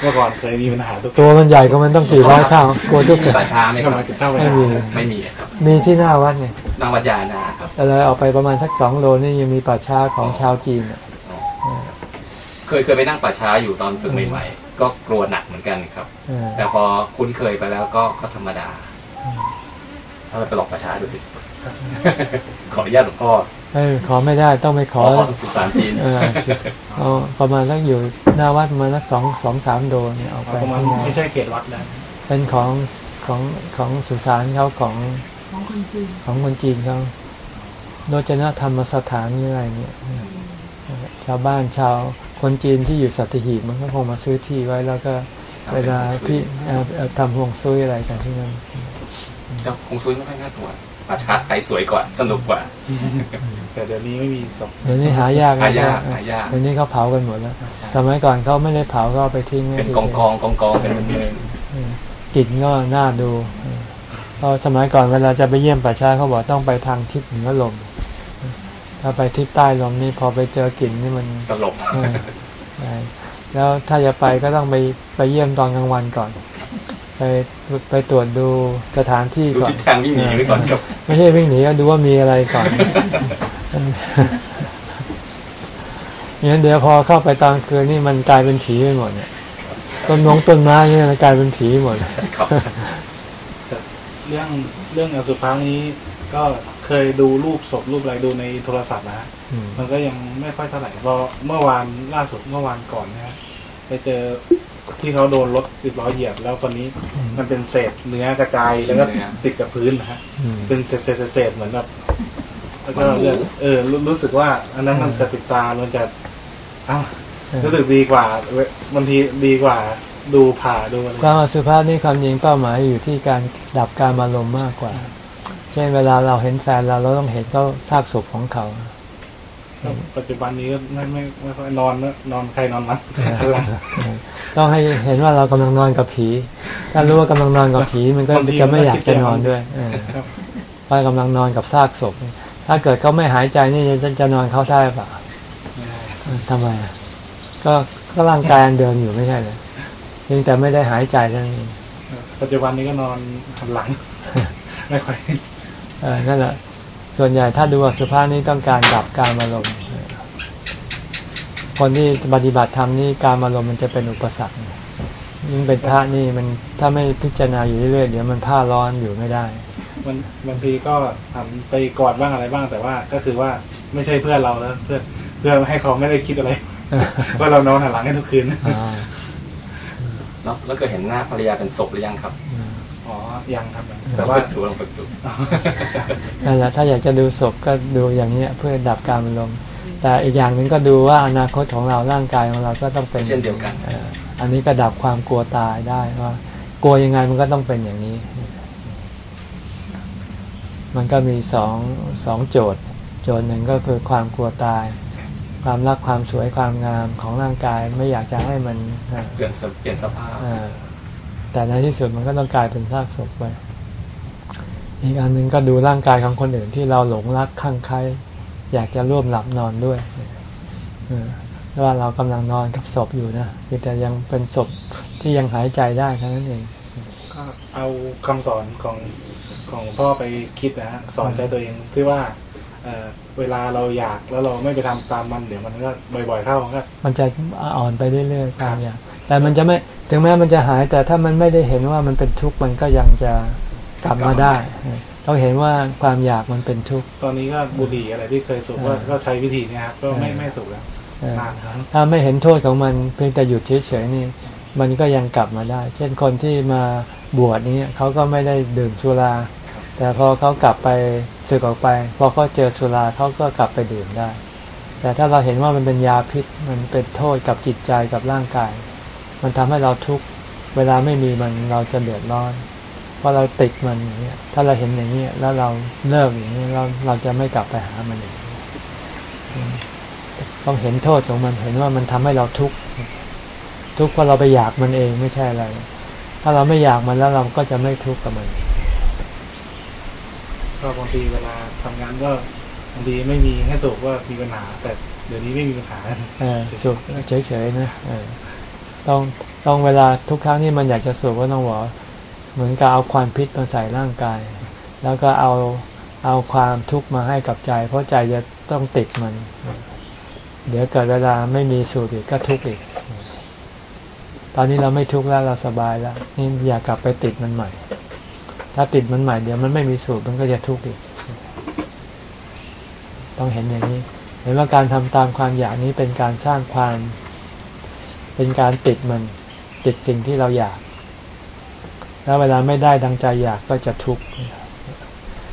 เมื่อก่อนเคยมีปัญหาตุ๊กแกตัวมันใหญ่ก็มันต้องสี่ร้อยเท่ากลัวตุ๊กแกป่าช้าไหมครับไม่มีไม่มีครับมีที่หน้าวัดไงนางวัดยานะครับอะไรออกไปประมาณสักสองโลนี่ยังมีป่าช้าของชาวจีนอะเคยเคยไปนั่งป่าช้าอยู่ตอนฝึกใหม่ๆก็กลัวหนักเหมือนกันครับ แต่พอคุ้นเคยไปแล้วก็ก็ธรรมดาถ้าไปหลอกป่าช้าดูสิ ขออนุญาตหลวงพ่อเออขอไม่ได้ต้องไปขอขอสุสานจีนเออเอาประมาณสักอยู่หน้าวัดประมาณสักสองสองสามโดเนี่ยออกไปประมาณไม่ใช่เขตวัดแล้วเป็นของของของสุสานเขาของของคนจีนของคนจีนเขาโดจนะธรรมสถานนี่อะไรเนี่ยชาวบ้านชาวคนจีนที่อยู่สัตหีบมันก็คงมาซื้อที่ไว้แล้วก็เวลาพี่ทำห่วงซุยอะไรกันที่นั่นก็คงซุยไม่ค่อยน่ากลัว ป่าช้าไทยสวยกว่าสนุกกว่า แต่เดี๋ยวนี้ไม่มีศพเดี๋ยวนี้หายากหายากหายากเดี๋ยวนี้เขาเผากันหมดแล้วสมัยก่อนเขาไม่ได้เผาก็เอาไปทิ้งเป็นกองกองกองกองเป็นเมืองกลิ่นก็น่าดูเพราะสมัยก่อนเวลาจะไปเยี่ยมป่าช้าเขาบอกต้องไปทางทิศเหนือลม ถ้าไปทิศใต้ลมนี่พอไปเจอกลิ่นนี่มันสลบแล้วถ้าจะไปก็ต้องไปไปเยี่ยมตอนกลางวันก่อน ไปไปตรวจดูสถานที่ดูก่อนทิศทางวิ่งหนีไว้ก่อนจบไม่ใช่วิ่งหนีก็ดูว่ามีอะไรก่อนอย่างนั้นเดี๋ยวพอเข้าไปตอนคืนนี่มันกลายเป็นผีไปหมดเนี่ยต้นมงต้นไม้เนี่ยมันกลายเป็นผีหมดครับเรื่องเรื่องอสุภะนี้ก็เคยดูรูปศพรูปอะไรดูในโทรศัพท์นะอืมมันก็ยังไม่ค่อยเท่าไหร่พอเมื่อวานล่าสุดเมื่อวานก่อนนะฮะไปเจอ ที่เขาโดนรถสิบล้อเหยียบ แล้วตอนนี้มันเป็นเศษเนื้อกระจายแล้วก็ติดกับพื้นนะฮะอืมเป็นเศษเศษเศษเหมือนแบบแล้วก็เลือดเออรู้รู้สึกว่า อันนั้นมันจะติดตามันจะอ้าวรู้สึกดีกว่าเว้ยบางทีดีกว่าดูผ่าดูอะไรความอสุภาพนี่ความจริงเป้าหมายอยู่ที่การดับการอารมณ์มากกว่า เช่นเวลาเราเห็นแฟนเราเราต้องเห็นเขาภาพศพของเขา ปัจจุบันนี้ก็ไม่ไม่ไม่ค่อยนอนนอนใครนอนมันต้องให้เห็นว่าเรากำลังนอนกับผี ถ้ารู้ว่ากำลังนอนกับผีมันก็จะไม่อยากจะนอนด้วยเพราะกำลังนอนกับซากศพ ถ้าเกิดเขาไม่หายใจนี่จะจะนอนเขาได้ปะทำไมก็ก็ร่างกายเดินอยู่ไม่ใช่เลยเพียงแต่ไม่ได้หายใจนั่นเองปัจจุบันนี้ก็นอนหันหลัง ไม่ค่อยเออนั่นแหละ ส่วนใหญ่ถ้าดูสุภาพนี้ต้องการดับการอารมณ์คนที่ปฏิบัติธรรมนี่การอารมณ์มันจะเป็นอุปสรรคยิ่งเป็นพระนี่มันถ้าไม่พิจารณาอยู่เรื่อยๆเดี๋ยวมันผ้าร้อนอยู่ไม่ได้มันบางทีก็ทำไปกอดบ้างอะไรบ้างแต่ว่า ก็คือว่าไม่ใช่เพื่อนเราแล้วเพื่อเพื่อให้เขาไม่ได้คิดอะไรว่าเรานอนหันหลังให้ทุกคืนแล้วแล้วก็เห็นหน้าภรรยาเป็นศพหรือยังครับ อ๋อยังครับ แต่ว่าถูกลองฝึกดูนั่นแหละถ้าอยากจะดูศพก็ดูอย่างนี้เพื่อดับการอารมณ์แต่อีกอย่างหนึ่งก็ดูว่าอนาคตของเราร่างกายของเราก็ต้องเป็นเช่นเดียวกันอันนี้ก็ดับความกลัวตายได้ว่ากลัวยังไงมันก็ต้องเป็นอย่างนี้ มันก็มีสองสองโจทย์ โจทย์หนึ่งก็คือความกลัวตาย ความรักความสวยความงามของร่างกายไม่อยากจะให้มันเปลี่ยนเปลี่ยนสภาพ แต่ในที่สุดมันก็ต้องกลายเป็นซากศพไป อีกอันหนึ่งก็ดูร่างกายของคนอื่นที่เราหลงรักข้างใครอยากจะร่วมหลับนอนด้วยว่าเรากำลังนอนกับศพอยู่นะแต่ยังเป็นศพที่ยังหายใจได้เท่านั้นเองก็เอาคำสอนของของพ่อไปคิดนะฮะสอนใจตัวเองที่ว่า เเวลาเราอยากแล้วเราไม่ไปทำตามมันเดี๋ยวมันก็บ่อยๆเข้าก็มันจะอ่อนไปเรื่อยๆตามอย่างแต่มันจะไม่ถึงแม้มันจะหายแต่ถ้ามันไม่ได้เห็นว่ามันเป็นทุกข์มันก็ยังจะกลับมาได้ต้องเห็นว่าความอยากมันเป็นทุกข์ตอนนี้ก็บุหรี่อะไรที่เคยสูบก็ใช้วิธีนี้ครับก็ไม่ไม่สูบแล้วถ้าไม่เห็นโทษของมันเพียงแต่หยุดเฉยๆนี่ มันก็ยังกลับมาได้ เช่นคนที่มาบวชนี้เขาก็ไม่ได้ดื่มสุรา แต่พอเขากลับไปสึกออกไป พอเขาเจอสุราเขาก็กลับไปดื่มได้ แต่ถ้าเราเห็นว่ามันเป็นยาพิษมันเป็นโทษกับจิตใจกับร่างกาย มันทำให้เราทุกเวลาไม่มีมันเราจะเดือดร้อนเพราะเราติดมันอย่างเงี้ยถ้าเราเห็นอย่างนี้แล้วเราเลิกอย่างนี้เราเราจะไม่กลับไปหามันอีกต้องเห็นโทษของมันเห็นว่ามันทำให้เราทุกข์ทุกข์เพราะเราไปอยากมันเองไม่ใช่อะไร ถ้าเราไม่อยากมันแล้วเราก็จะไม่ทุกข์กับมัน ก็บางทีเวลาทำงานก็บางทีไม่มีให้สุขว่ามีปัญหา แต่เดี๋ยวนี้ไม่มีปัญหาสุขเฉยๆนะต้องต้องเวลาทุกครั้งที่มันอยากจะสูบก็ต้องบอกเหมือนกับเอาความพิษมาใส่ร่างกาย แล้วก็เอาเอาความทุกข์มาให้กับใจ เพราะใจจะต้องติดมัน เดี๋ยวเกิดเวลาไม่มีสูบอีกก็ทุกข์อีก ตอนนี้เราไม่ทุกข์แล้วเราสบายแล้ว นี่อยากกลับไปติดมันใหม่ ถ้าติดมันใหม่เดี๋ยวมันไม่มีสูบมันก็จะทุกข์อีก ต้องเห็นอย่างนี้ เห็นว่าการทำตามความอยากนี้เป็นการสร้างความ เป็นการติดมันติดสิ่งที่เราอยาก แล้วเวลาไม่ได้ดังใจอยากก็จะทุกข์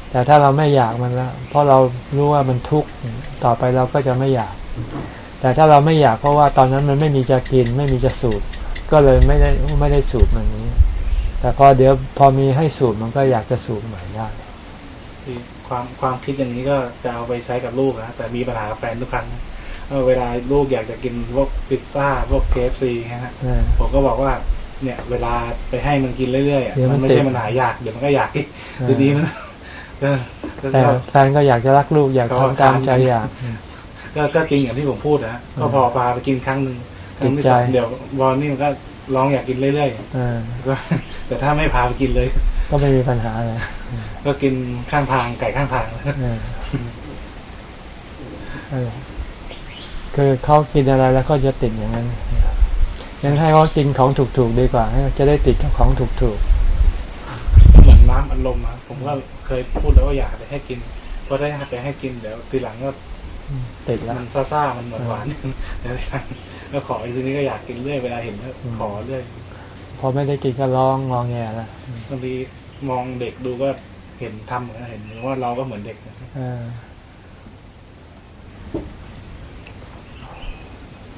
แต่ถ้าเราไม่อยากมันแล้วเพราะเรารู้ว่ามันทุกข์ต่อไปเราก็จะไม่อยาก แต่ถ้าเราไม่อยากเพราะว่าตอนนั้นมันไม่มีจะกิน ไม่มีจะสูบก็เลยไม่ได้ไม่ได้สูบมันนี้ แต่พอเดี๋ยวพอมีให้สูบมันก็อยากจะสูบใหม่ได้ความความคิดอย่างนี้ก็จะเอาไปใช้กับลูกนะแต่มีปัญหากับแฟนทุกครั้งเวลาลูกอยากจะกินพวกพิซซ่าพวกเคฟซีฮะผมก็บอกว่าเนี่ย เวลาไปให้มันกินเรื่อยๆมันไม่ใช่มันหายอยากเดี๋ยวมันก็อยากทีทีนี้มันแต่แฟนก็อยากจะรักลูกอยากทำตามใจอยากก็ก็จริงอย่างที่ผมพูดนะก็พอพาไปกินครั้งหนึ่งครั้งที่สองเดี๋ยววันนี้มันก็ ร้องอยากกินเรื่อยๆก็แต่ถ้าไม่พาไปกินเลย ก็ไม่มีปัญหาอะไรก็กินข้างทางไก่ข้างทางคือเขากินอะไรแล้วก็จะติดอย่างนั้นยังให้เขากินของถูกๆดีกว่าจะได้ติดกับของถูกๆเหมือนน้ำอัดลมนะผมก็เคยพูดแล้วว่าอยากไปให้กินเพราะได้ไปให้กินเดี๋ยวทีหลังก็ติดแล้วมันซ่าๆมันเหมือนหวานเดี๋ยว ก็ขออีกทีนี้ก็อยากกินเรื่อยเวลาเห็นก็ขอเรื่อยพอไม่ได้กินก็ร้องงองแงแล้วบางทีมองเด็กดูก็เห็นทำเห็นว่าเราก็เหมือนเด็ก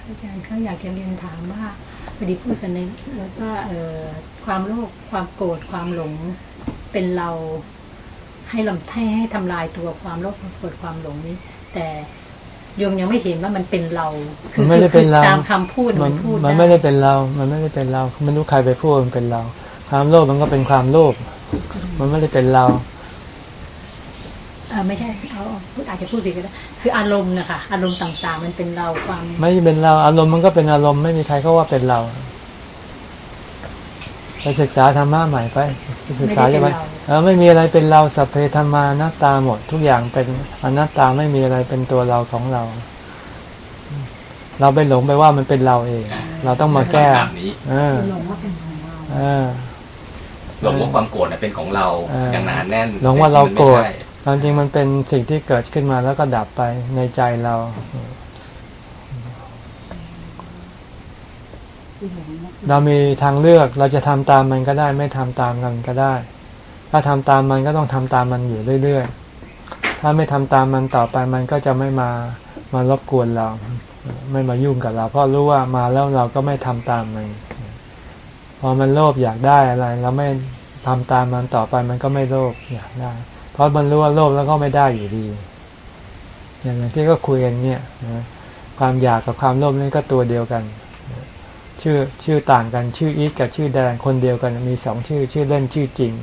อาจารย์เขาอยากจะเรียนถามว่าพอดีพูดกันในแล้วก็เออความโลภความโกรธความหลงเป็นเราให้ลำให้ให้ทำลายตัวความโลภความโกรธความหลงนี้ แต่ โยมยังไม่เห็นว่ามันเป็นเรา คือไม่ได้เป็นเราตามคำพูดมันพูดมันไม่ได้เป็นเรา มันไม่ได้เป็นเราไม่รู้ใครไปพูดมันเป็นเรา ความโลภมันก็เป็นความโลภมันไม่ได้เป็นเราเออไม่ใช่เอาพูดอาจจะพูดผิดก็ได้คืออารมณ์นะคะอารมณ์ต่างๆ มันเป็นเราความ ไม่เป็นเรา อารมณ์มันก็เป็นอารมณ์ไม่มีใครเขาว่าเป็นเรา ไปศึกษาธรรมะใหม่ไปศึกษาใช่ไหมเออไม่มีอะไรเป็นเราสัพเพธรรมานัตตาหมด ทุกอย่างเป็นอนัตตาไม่มีอะไรเป็นตัวเราของเรา เราไปหลงไปว่ามันเป็นเราเอง เราต้องมาแก้เออหลงว่าเป็นของเราเออหลงว่าความโกรธเป็นของเราอย่างหนาแน่นหลงว่าเราโกรธตอนจริงมันเป็นสิ่งที่เกิดขึ้นมาแล้วก็ดับไปในใจเรา เรามีทางเลือกเราจะทำตามมันก็ได้ ไม่ทำตามกันก็ได้ ถ้าทำตามมันก็ต้องทำตามมันอยู่เรื่อยๆถ้าไม่ทำตามมันต่อไปมันก็จะไม่มามารบกวนเรา ไม่มายุ่งกับเรา เพราะรู้ว่ามาแล้วเราก็ไม่ทำตามมันพอมันโลภอยากได้อะไรเราไม่ทำตามมันต่อไปมันก็ไม่โลภอยากได้ เพราะมันรู้ว่าโลภแล้วก็ไม่ได้อยู่ดี อย่างที่ก็คุยกันเนี่ยความอยากกับความโลภนี่ก็ตัวเดียวกัน ชื่อชื่อต่างกันชื่ออีทกับชื่อแดงคนเดียวกันมีสองชื่อ ชื่อเล่นชื่อจริง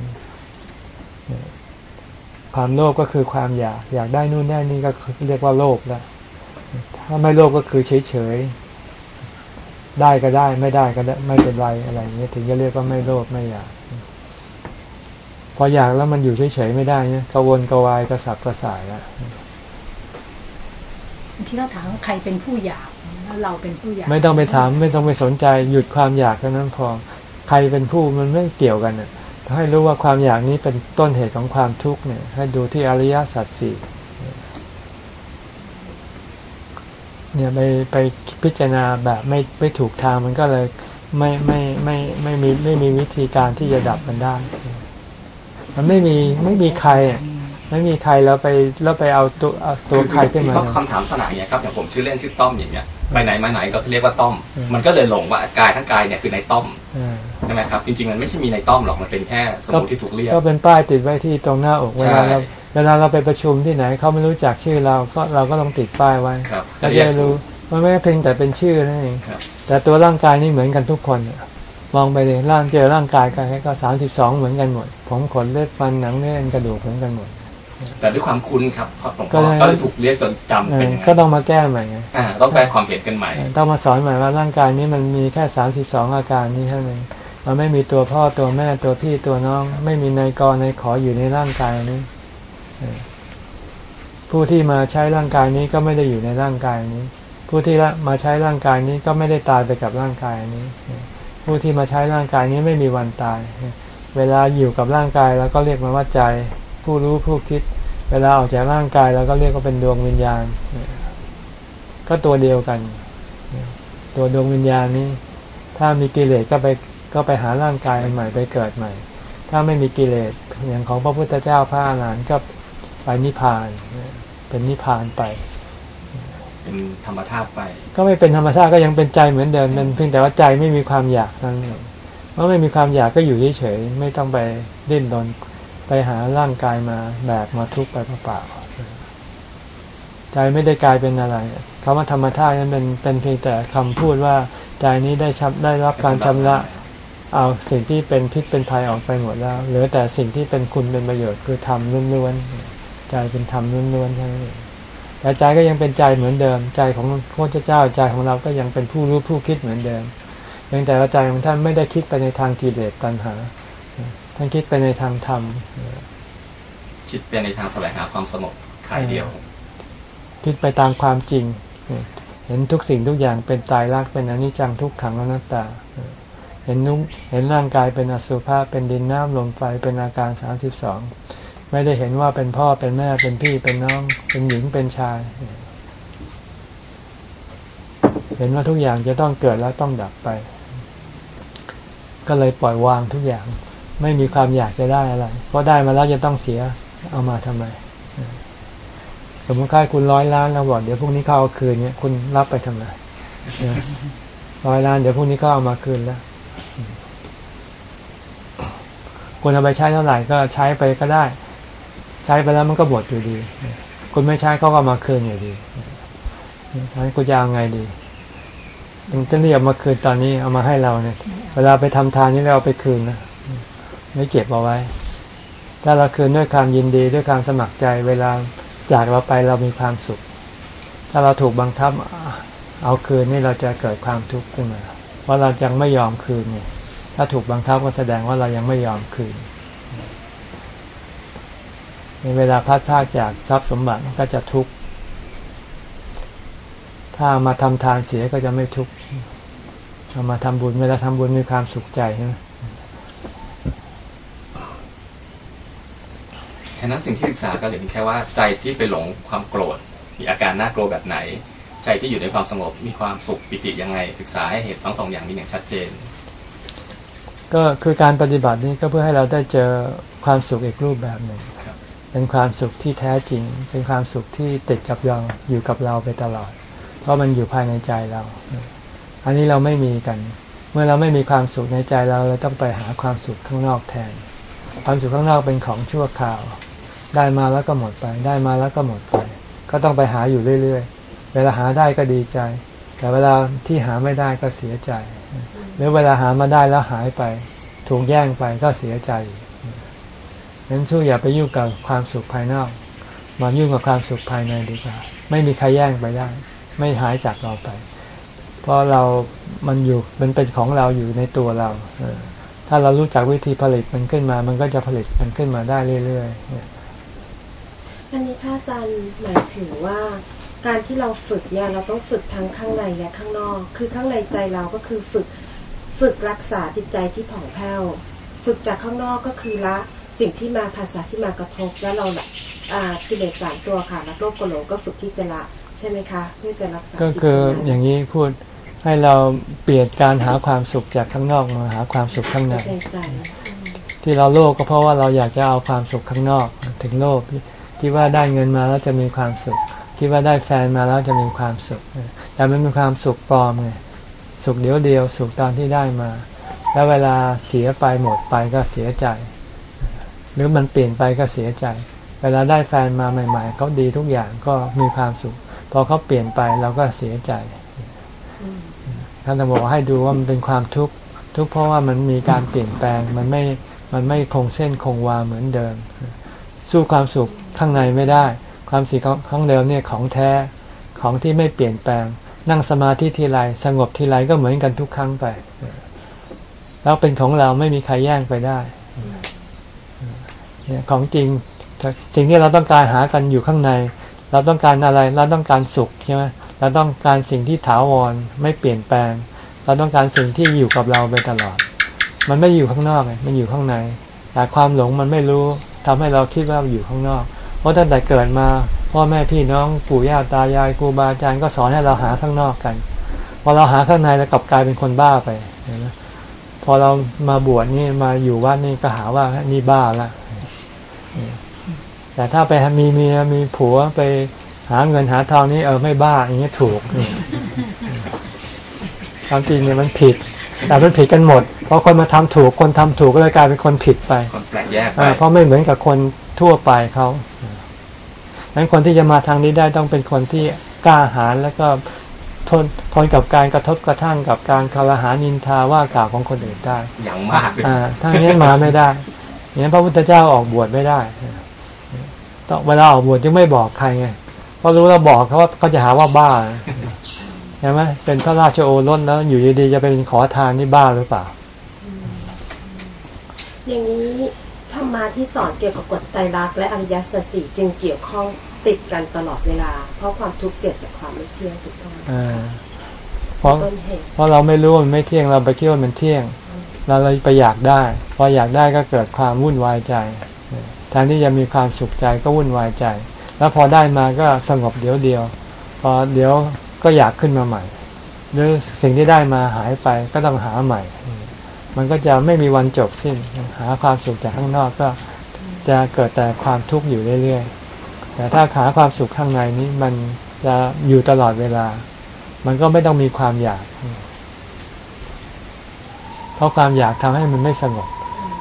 ความโลภก็คือความอยากอยากได้นู่นได้นี่ก็เรียกว่าโลภแล้วถ้าไม่โลภก็คือเฉยเฉยได้ก็ได้ไม่ได้ก็ได้ไม่เป็นไรอะไรอย่างเงี้ยถึงจะเรียกว่าไม่โลภไม่อยาก พออยากแล้วมันอยู่เฉยเฉยไม่ได้เนี่ยกวนกวายกระสับกระส่ายแล้วที่เขาถามใครเป็นผู้อยาก เราเป็นผู้อยาก ไม่ต้องไปถามไม่ต้องไปสนใจหยุดความอยากแค่นั้นพอใครเป็นผู้มันไม่เกี่ยวกันเนี่ยให้รู้ว่าความอยากนี้เป็นต้นเหตุของความทุกข์เนี่ย ให้ดูที่อริยสัจสี่เนี่ยไปไปพิจารณาแบบไม่ไม่ถูกทางมันก็เลยไม่ไม่ไม่ไม่มีไม่มีวิธีการที่จะดับมันได้ มันไม่มีไม่มีใครไม่มีใครแล้วไปแล้วไปเอาตัวเอาตัวใครขึ้นมาคำถามสนามเนี่ยครับอย่างผมชื่อเล่นชื่อต้อมอย่างเงี้ย ไปไหนมาไหนก็เรียกว่าต้อม มันก็เลยหลงว่ากายทั้งกายเนี่ยคือในต้อมใช่ไหมครับ จริงๆมันไม่ใช่มีในต้อมหรอกมันเป็นแค่สมุดที่ถูกเรียกก็เป็นป้ายติดไว้ที่ตรงหน้าอกเวลาเราเวลาเราไปประชุมที่ไหนเขาไม่รู้จักชื่อเราก็เราก็ต้องติดป้ายไว้จะได้รู้มันไม่เพียงแต่เป็นชื่อนั่นเองแต่ตัวร่างกายนี่เหมือนกันทุกคนมองไปเลยร่างเจอร่างกายกันก็สามสิบสองเหมือนกันหมดผมขนเลือดฟันหนังเนื้อกระดูกเหมือนกันหมด แต่ด้วยความคุ้นครับหลวงพ่อก็เลยถูกเรียกจนจำเป็นก็ต้องมาแก้ใหม่ไงต้องแปลความเห็นกันใหม่ ต้องมาสอนใหม่ว่าร่างกายนี้มันมีแค่สามสิบสองอาการนี้เท่านั้นมันไม่มีตัวพ่อตัวแม่ตัวพี่ตัวน้อง ไม่มีนายกในขออยู่ในร่างกายนี้ผู้ที่มาใช้ร่างกายนี้ก็ไม่ได้อยู่ในร่างกายนี้ ผู้ที่มาใช้ร่างกายนี้ก็ไม่ได้ตายไปกับร่างกายนี้ ผู้ที่มาใช้ร่างกายนี้ไม่มีวันตาย เวลาอยู่กับร่างกายแล้วก็เรียกมันว่าใจ ผู้รู้ผู้คิด เวลาออกจากร่างกายเราก็เรียกว่าเป็นดวงวิญญาณ ก็ตัวเดียวกัน ตัวดวงวิญญาณนี้ถ้ามีกิเลสก็ไปก็ไปหาร่างกายใหม่ไปเกิดใหม่ ถ้าไม่มีกิเลสอย่างของพระพุทธเจ้าพระอรหันต์ก็ไปนิพพาน เป็นนิพพานไป เป็นธรรมชาติไป ก็ไม่เป็นธรรมชาติก็ยังเป็นใจเหมือนเดิมมันเพียงแต่ว่าใจไม่มีความอยากนั่นเองเมื่อไม่มีความอยากก็อยู่เฉยๆไม่ต้องไปดิ้นรน ไปหาร่างกายมาแบกมาทุกข์ไปเปล่าๆใจไม่ได้กลายเป็นอะไรคำว่าธรรมธาตุนั้นเป็นเป็นเพียงแต่คำพูดว่าใจนี้ได้ชับได้รับการชำระ เอาสิ่งที่เป็นพิษเป็นภัยออกไปหมดแล้วเหลือแต่สิ่งที่เป็นคุณเป็นประโยชน์คือธรรมล้วนๆใจเป็นธรรมล้วนๆใช่ไหมแต่ใจก็ยังเป็นใจเหมือนเดิม ใจของพระเจ้าใจของเราก็ยังเป็นผู้รู้ผู้คิดเหมือนเดิมเพียงแต่ว่าใจของท่านไม่ได้คิดไปในทางกิเลสตัณหา ท่านคิดไปในทางธรรมคิดไปในทางแสวงหาความสงบขายเดียว คิดไปตามความจริง เห็นทุกสิ่งทุกอย่างเป็นตายรักเป็นอนิจจังทุกขังอนัตตา เห็นนุ่งเห็นร่างกายเป็นอสุภะเป็นดินน้ำลมไฟเป็นอาการสามสิบสองไม่ได้เห็นว่าเป็นพ่อเป็นแม่เป็นพี่เป็นน้อง เป็นหญิงเป็นชาย เห็นว่าทุกอย่างจะต้องเกิดแล้วต้องดับไป ก็เลยปล่อยวางทุกอย่าง ไม่มีความอยากจะได้อะไร เพราะได้มาแล้วจะต้องเสียเอามาทำไม สมมติค่าคุณร้อยล้านเราบอกเดี๋ยวพรุ่งนี้เขาเอาคืนเนี่ยคุณรับไปทำไมร้อยล้านเดี๋ยวพรุ่งนี้เขาเอามาคืนแล้วคุณเอาไปใช้เท่าไหร่ก็ใช้ไปก็ได้ ใช้ไปแล้วมันก็หมดอยู่ดี คุณไม่ใช้เขาก็มาคืนอยู่ดีท่านกูจะเอาไงดีถึงจะเรียกมาคืนตอนนี้เอามาให้เราเนี่ย เวลาไปทำทานนี่เราไปคืนนะ ไม่เก็บเอาไว้ ถ้าเราคืนด้วยความยินดีด้วยความสมัครใจเวลาจากเราไปเรามีความสุข ถ้าเราถูกบังคับเอาคืนนี่เราจะเกิดความทุกข์ขึ้นมาเพราะเรายังไม่ยอมคืนเนี่ยถ้าถูกบังคับก็แสดงว่าเรายังไม่ยอมคืนในเวลาพัดพาจากทรัพย์สมบัติก็จะทุกข์ถ้ามาทำทานเสียก็จะไม่ทุกข์เอามาทำบุญเวลาทำบุญมีความสุขใจใช่ไหมฉะ นั้นสิ่งที่ศึกษาก็เหลือแค่ว่าใจที่ไปหลงความโกรธ มีอาการน่ากลัวแบบไหน ใจที่อยู่ในความสงบมีความสุขปิติยังไง ศึกษาให้เห็นทั้งสองอย่างนี้อย่างชัดเจน ก็คือการปฏิบัตินี้ก็เพื่อให้เราได้เจอความสุขอีกรูปแบบหนึ่งเป็นความสุขที่แท้จริง เป็นความสุขที่ติดกับเราอยู่กับเราไปตลอด เพราะมันอยู่ภายในใจเรา อันนี้เราไม่มีกัน เมื่อเราไม่มีความสุขในใจเราเราต้องไปหาความสุขข้างนอกแทน ความสุขข้างนอกเป็นของชั่วคราว ได้มาแล้วก็หมดไป ได้มาแล้วก็หมดไป ก็ต้องไปหาอยู่เรื่อยๆ เวลาหาได้ก็ดีใจ แต่เวลาที่หาไม่ได้ก็เสียใจ หรือเวลาหามาได้แล้วหายไป ถูกแย่งไปก็เสียใจนั้นช่วยอย่าไปยุ่งกับความสุขภายนอกมายุ่งกับความสุขภายในดีกว่า ไม่มีใครแย่งไปได้ ไม่หายจากเราไป เพราะเรามันอยู่มันเป็นของเราอยู่ในตัวเราถ้าเรารู้จักวิธีผลิตมันขึ้นมา มันก็จะผลิตมันขึ้นมาได้เรื่อยๆ อันนี้พระอาจารย์หมายถึงว่า การที่เราฝึกเนี่ยเราต้องฝึกทั้งข้างในและข้างนอก คือข้างในใจเราก็คือฝึกฝึกรักษาจิตใจที่ผ่องแผ้ว ฝึกจากข้างนอกก็คือละสิ่งที่มาภาษาที่มากระทบแล้วเราละกิเลสสามตัวค่ะรักโลภโกรธก็ฝึกที่จะละใช่ไหมคะเพื่อจะรักษาก็คืออย่างนี้พูดให้เราเปลี่ยนการหาความสุขจากข้างนอกมาหาความสุขข้างในที่เราโลภก็เพราะว่าเราอยากจะเอาความสุขข้างนอก ถึงโลภ คิดว่าได้เงินมาแล้วจะมีความสุข คิดว่าได้แฟนมาแล้วจะมีความสุข แต่มันเป็นความสุขปลอมไงสุขเดียวเดียวสุขตอนที่ได้มา แล้วเวลาเสียไปหมดไปก็เสียใจ หรือมันเปลี่ยนไปก็เสียใจ เวลาได้แฟนมาใหม่ ๆเขาดีทุกอย่างก็มีความสุข พอเขาเปลี่ยนไปเราก็เสียใจท่านจะบอกให้ดูว่ามันเป็นความทุกข์ทุกข์เพราะว่ามันมีการเปลี่ยนแปลงมันไม่มันไม่คงเส้นคงวาเหมือนเดิม สู้ความสุขข้างในไม่ได้ ความสีข้างเดิมเนี่ยของแท้ของที่ไม่เปลี่ยนแปลง นั่งสมาธิทีไรสงบทีไรก็เหมือนกันทุกครั้งไป แล้วเป็นของเราไม่มีใครแย่งไปได้เนี่ยของจริงสิ่งที่เราต้องการหากันอยู่ข้างใน เราต้องการอะไร เราต้องการสุขใช่ไหมเราต้องการสิ่งที่ถาวรไม่เปลี่ยนแปลง เราต้องการสิ่งที่อยู่กับเราไปตลอด มันไม่อยู่ข้างนอกมันอยู่ข้างใน แต่ความหลงมันไม่รู้ ทำให้เราคิดว่าอยู่ข้างนอก เพราะตั้งแต่เกิดมาพ่อแม่พี่น้องปู่ย่าตายายครูบาอาจารย์ก็สอนให้เราหาข้างนอกกันพอเราหาข้างในแล้วกลับกลายเป็นคนบ้าไปนะพอเรามาบวชนี่มาอยู่วัดนี่ก็หาว่านี่บ้าละแต่ถ้าไปมีเมียมีผัวไปหาเงินหาทองนี่เออไม่บ้าอย่างนี้ถูกความจริงเนี่ยมันผิด แต่มันผิดกันหมด เพราะคนมาทำถูกคนทำถูกก็เลยกลายเป็นคนผิดไปคนแปลกแยกไปเพราะไม่เหมือนกับคนทั่วไปเขาดังนั้นคนที่จะมาทางนี้ได้ต้องเป็นคนที่กล้าหาญแล้วก็ทนทนกับการกระทบกระทั่งกับการคารหานินทาว่ากล่าวของคนอื่นได้ อย่างมากอ่าถ้างี้มาไม่ได้อย่างนั้นพระพุทธเจ้าออกบวชไม่ได้ต้องเวลาออกบวชจึงไม่บอกใครไงเพราะรู้แล้วบอกเขาว่าเขาจะหาว่าบ้าใช่ไหมเป็นพระราชโอรสแล้วอยู่ดีๆจะเป็นขอทานนี่บ้าหรือเปล่า อย่างนี้รรมาที่สอนเกี่ยวกับกฎไตรลักษณ์และอริยสัจสี่จึงเกี่ยวข้องติดกันตลอดเวลา เพราะความทุกข์เกิดจากความไม่เที่ยงถูกต้องเพราะเพราะเราไม่รู้มันไม่เที่ยงเราไปคิดว่ามันเที่ยง เราเลยไปอยากได้ พออยากได้ก็เกิดความวุ่นวายใจแทนที่จะมีความสุขใจก็วุ่นวายใจ แล้วพอได้มาก็สงบเดี๋ยวเดียว พอเดี๋ยว ก็อยากขึ้นมาใหม่ หรือสิ่งที่ได้มาหายไปก็ต้องหาใหม่ มันก็จะไม่มีวันจบสิ้น หาความสุขจากข้างนอกก็จะเกิดแต่ความทุกข์อยู่เรื่อยๆ แต่ถ้าหาความสุขข้างในนี้มันจะอยู่ตลอดเวลา มันก็ไม่ต้องมีความอยาก เพราะความอยากทำให้มันไม่สงบ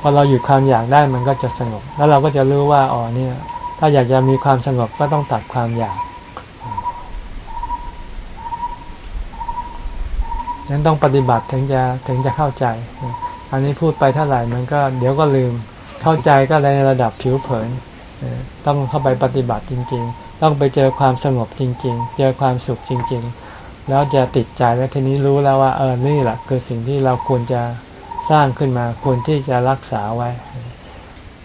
พอเราหยุดความอยากได้มันก็จะสงบ แล้วเราก็จะรู้ว่าอ๋อเนี่ย ถ้าอยากจะมีความสงบก็ต้องตัดความอยาก นั้นต้องปฏิบัติถึงจะถึงจะเข้าใจ อันนี้พูดไปเท่าไหร่มันก็เดี๋ยวก็ลืม เข้าใจก็ในระดับผิวเผิน ต้องเข้าไปปฏิบัติจริง ๆ ต้องไปเจอความสงบจริง ๆ เจอความสุขจริง ๆ แล้วจะติดใจแล้วทีนี้รู้แล้วว่าเออ นี่แหละคือสิ่งที่เราควรจะสร้างขึ้นมา ควรที่จะรักษาไว้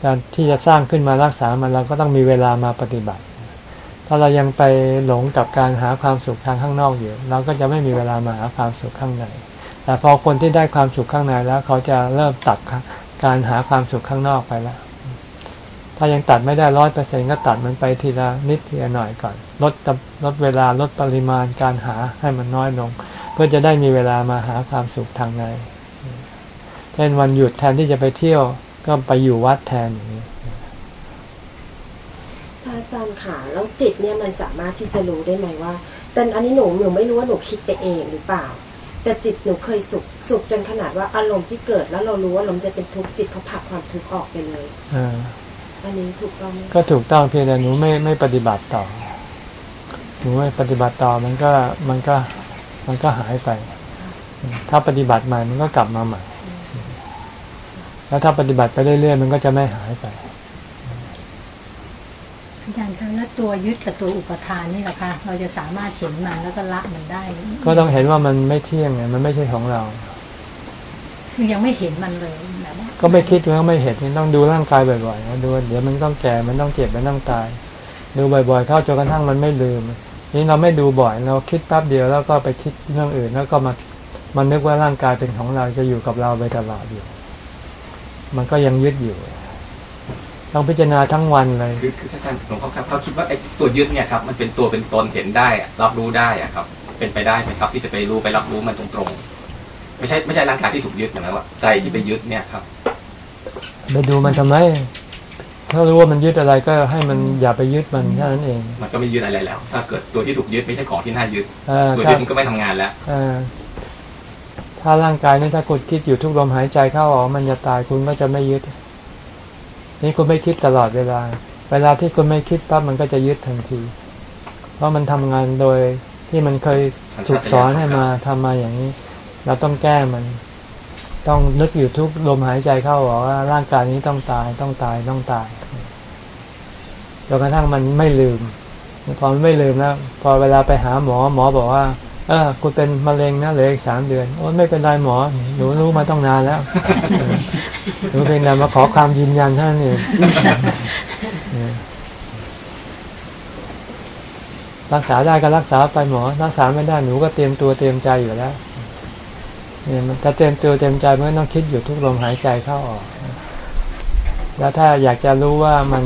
การที่จะสร้างขึ้นมารักษามันเราก็ต้องมีเวลามาปฏิบัติ ถ้าเรายังไปหลงกับการหาความสุขทางข้างนอกอยู่ เราก็จะไม่มีเวลามาหาความสุขข้างใน แต่พอคนที่ได้ความสุขข้างในแล้ว เขาจะเริ่มตัดการหาความสุขข้างนอกไปแล้ว ถ้ายังตัดไม่ได้ร้อยเปอร์เซ็นก็ตัดมันไปทีละนิดทีละหน่อยก่อน ลดลดเวลาลดปริมาณการหาให้มันน้อยลง เพื่อจะได้มีเวลามาหาความสุขทางใน เช่นวันหยุดแทนที่จะไปเที่ยวก็ไปอยู่วัดแทนอย่างนี้ พระอาจารย์ค่ะแล้วจิตเนี่ยมันสามารถที่จะรู้ได้ไหมว่า แต่อันนี้หนูหนูไม่รู้ว่าหนูคิดไปเองหรือเปล่า แต่จิตหนูเคยสุขสุขจนขนาดว่าอารมณ์ที่เกิดแล้วเรารู้ว่าอารมณ์จะเป็นทุกข์จิตเขาผลักความทุกข์ออกไปเลยออันนี้ถูกต้องก็ถูกต้องเพียงแต่หนูไม่ไม่ปฏิบัติต่อ หนูไม่ปฏิบัติต่อมันก็มันก็มันก็หายไป ถ้าปฏิบัติใหม่มันก็กลับมาใหม่ แล้วถ้าปฏิบัติไปเรื่อยๆมันก็จะไม่หายไป อาจารย์คะแล้วตัวยึดกับตัวอุปทานนี่แหละคะเราจะสามารถเห็นมันแล้วก็ละมันได้ ก็ต้องเห็นว่ามันไม่เที่ยงไงมันไม่ใช่ของเรา คือยังไม่เห็นมันเลยแบบก็ไม่คิดว่าไม่เห็นต้องดูร่างกายบ่อยๆดูเดี๋ยวมันต้องแก่มันต้องเจ็บมันต้องตาย ดูบ่อยๆเข้าจนกระทั่งมันไม่ลืม นี่เราไม่ดูบ่อยเราคิดแป๊บเดียวแล้วก็ไปคิดเรื่องอื่นแล้วก็มามันนึกว่าร่างกายเป็นของเราจะอยู่กับเราไปตลอดอยู่ มันก็ยังยึดอยู่ ต้องพิจารณาทั้งวันเลยคือคือท่านหลวงพ่อครับเขาคิดว่าไอ้ตัวยึดเนี่ยครับมันเป็นตัวเป็นตนเห็นได้รับรู้ได้อะครับ เป็นไปได้ไหมครับ ที่จะไปรู้ไปรับรู้มันตรงๆไม่ใช่ไม่ใช่ร่างกายที่ถูกยึดอย่างนั้นว่าใจที่ไปยึดเนี่ยครับไปดูมันทำไมถ้ารู้ว่ามันยึดอะไรก็ให้มันอย่าไปยึดมันแค่นั้นเอง มันก็ไม่ยึดอะไรแล้ว ถ้าเกิดตัวที่ถูกยึดไม่ใช่ของที่น่ายึดตัวยึดมันก็ไม่ทำงานแล้วถ้าร่างกายนี้ถ้าคุณคิดอยู่ทุกลมหายใจเข้าออกมันจะตายคุณก็จะไม่ยึด นี่คุณไม่คิดตลอดเวลา เวลาที่คุณไม่คิดปั๊บมันก็จะยึดทันที เพราะมันทำงานโดยที่มันเคยถูกสอนให้มาทำมาอย่างนี้ เราต้องแก้มัน ต้องนึกอยู่ทุกลมหายใจเข้าออกว่าร่างกายนี้ต้องตายต้องตายต้องตายจนกระทั่งมันไม่ลืมพอไม่ลืมแล้วพอเวลาไปหาหมอหมอบอกว่า เออคุณเป็นมะเร็งนะเหลืออีกสามเดือนโอ้ไม่เป็นไรหมอ หนูรู้มาต้องนานแล้วหนูเพียงแต่มาขอความยืนยันเท่านั้นเองรักษาได้ก็รักษาไปหมอ รักษาไม่ได้หนูก็เตรียมตัวเตรียมใจอยู่แล้วเนี่ยมันจะเตรียมตัวเตรียมใจมันต้องคิดอยู่ทุกลมหายใจเข้าออก แล้วถ้าอยากจะรู้ว่ามัน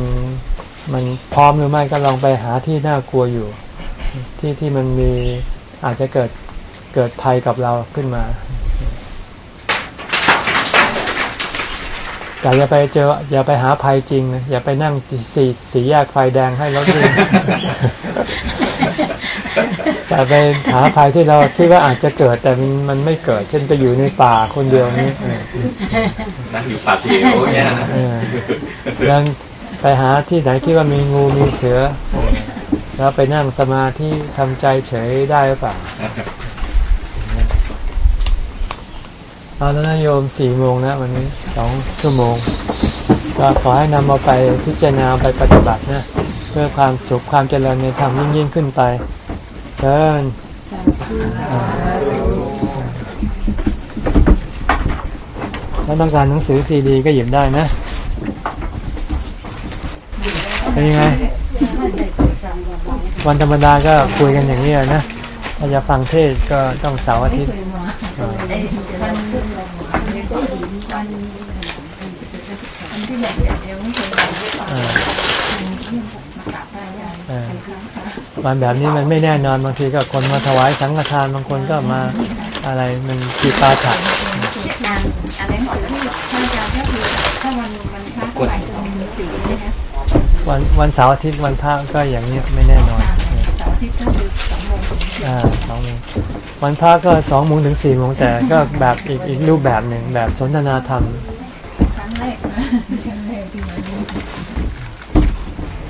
มันพร้อมหรือไม่ก็ลองไปหาที่น่ากลัวอยู่ ที่ที่มันมี อาจจะเกิดเกิดภัยกับเราขึ้นมาแต่อย่าไปเจออย่าไปหาภัยจริงนะอย่าไปนั่งสีสีแยกไฟแดงให้รถวิ่งแต่ไปหาภัยที่เราคิดว่าอาจจะเกิดแต่มันมันไม่เกิด เช่นไปอยู่ในป่าคนเดียวนี้นั่งอยู่ป่าเดียวเนี่ยแล้วไปหาที่ไหนคิดว่ามีงูมีเสือ แล้วไปนั่งสมาธิทำใจเฉยได้หรือเปล่าตอนนั้นโยมสี่โมงนะวันนี้สองชั่วโมง ก็ขอให้นำมาไปพิจารณาไปปฏิบัตินะ เพื่อความสุขความเจริญในธรรมยิ่งยิ่งขึ้นไปเชิญถ้าต้องการหนังสือซีดีก็หยิบได้นะ เป็นยังไง วันธรรมดาก็คุยกันอย่างนี้นะถ้าจะฟังเทศก็ต้องเสาร์อาทิตย์วันแบบนี้มันไม่แน่นอนบางทีก็คนมาถวายสังฆทานบางคนก็มาอะไรมันกีตาถักอะไรหมดแล้วที่ท่านอาจารย์ก็คือถ้าวันวันพระก็ไปจะมีสีนะ วันวันเสาร์อาทิตย์วันพระก็อย่างนี้ไม่แน่นอนเสาร์อาทิตย์ก็คือสองโมงอ่าสองโมงวันพระก็สองโมงถึงสี่โมงแต่ก็แบบอีกอีกรูปแบบหนึ่งแบบสนทนาธรรมครั้งแรก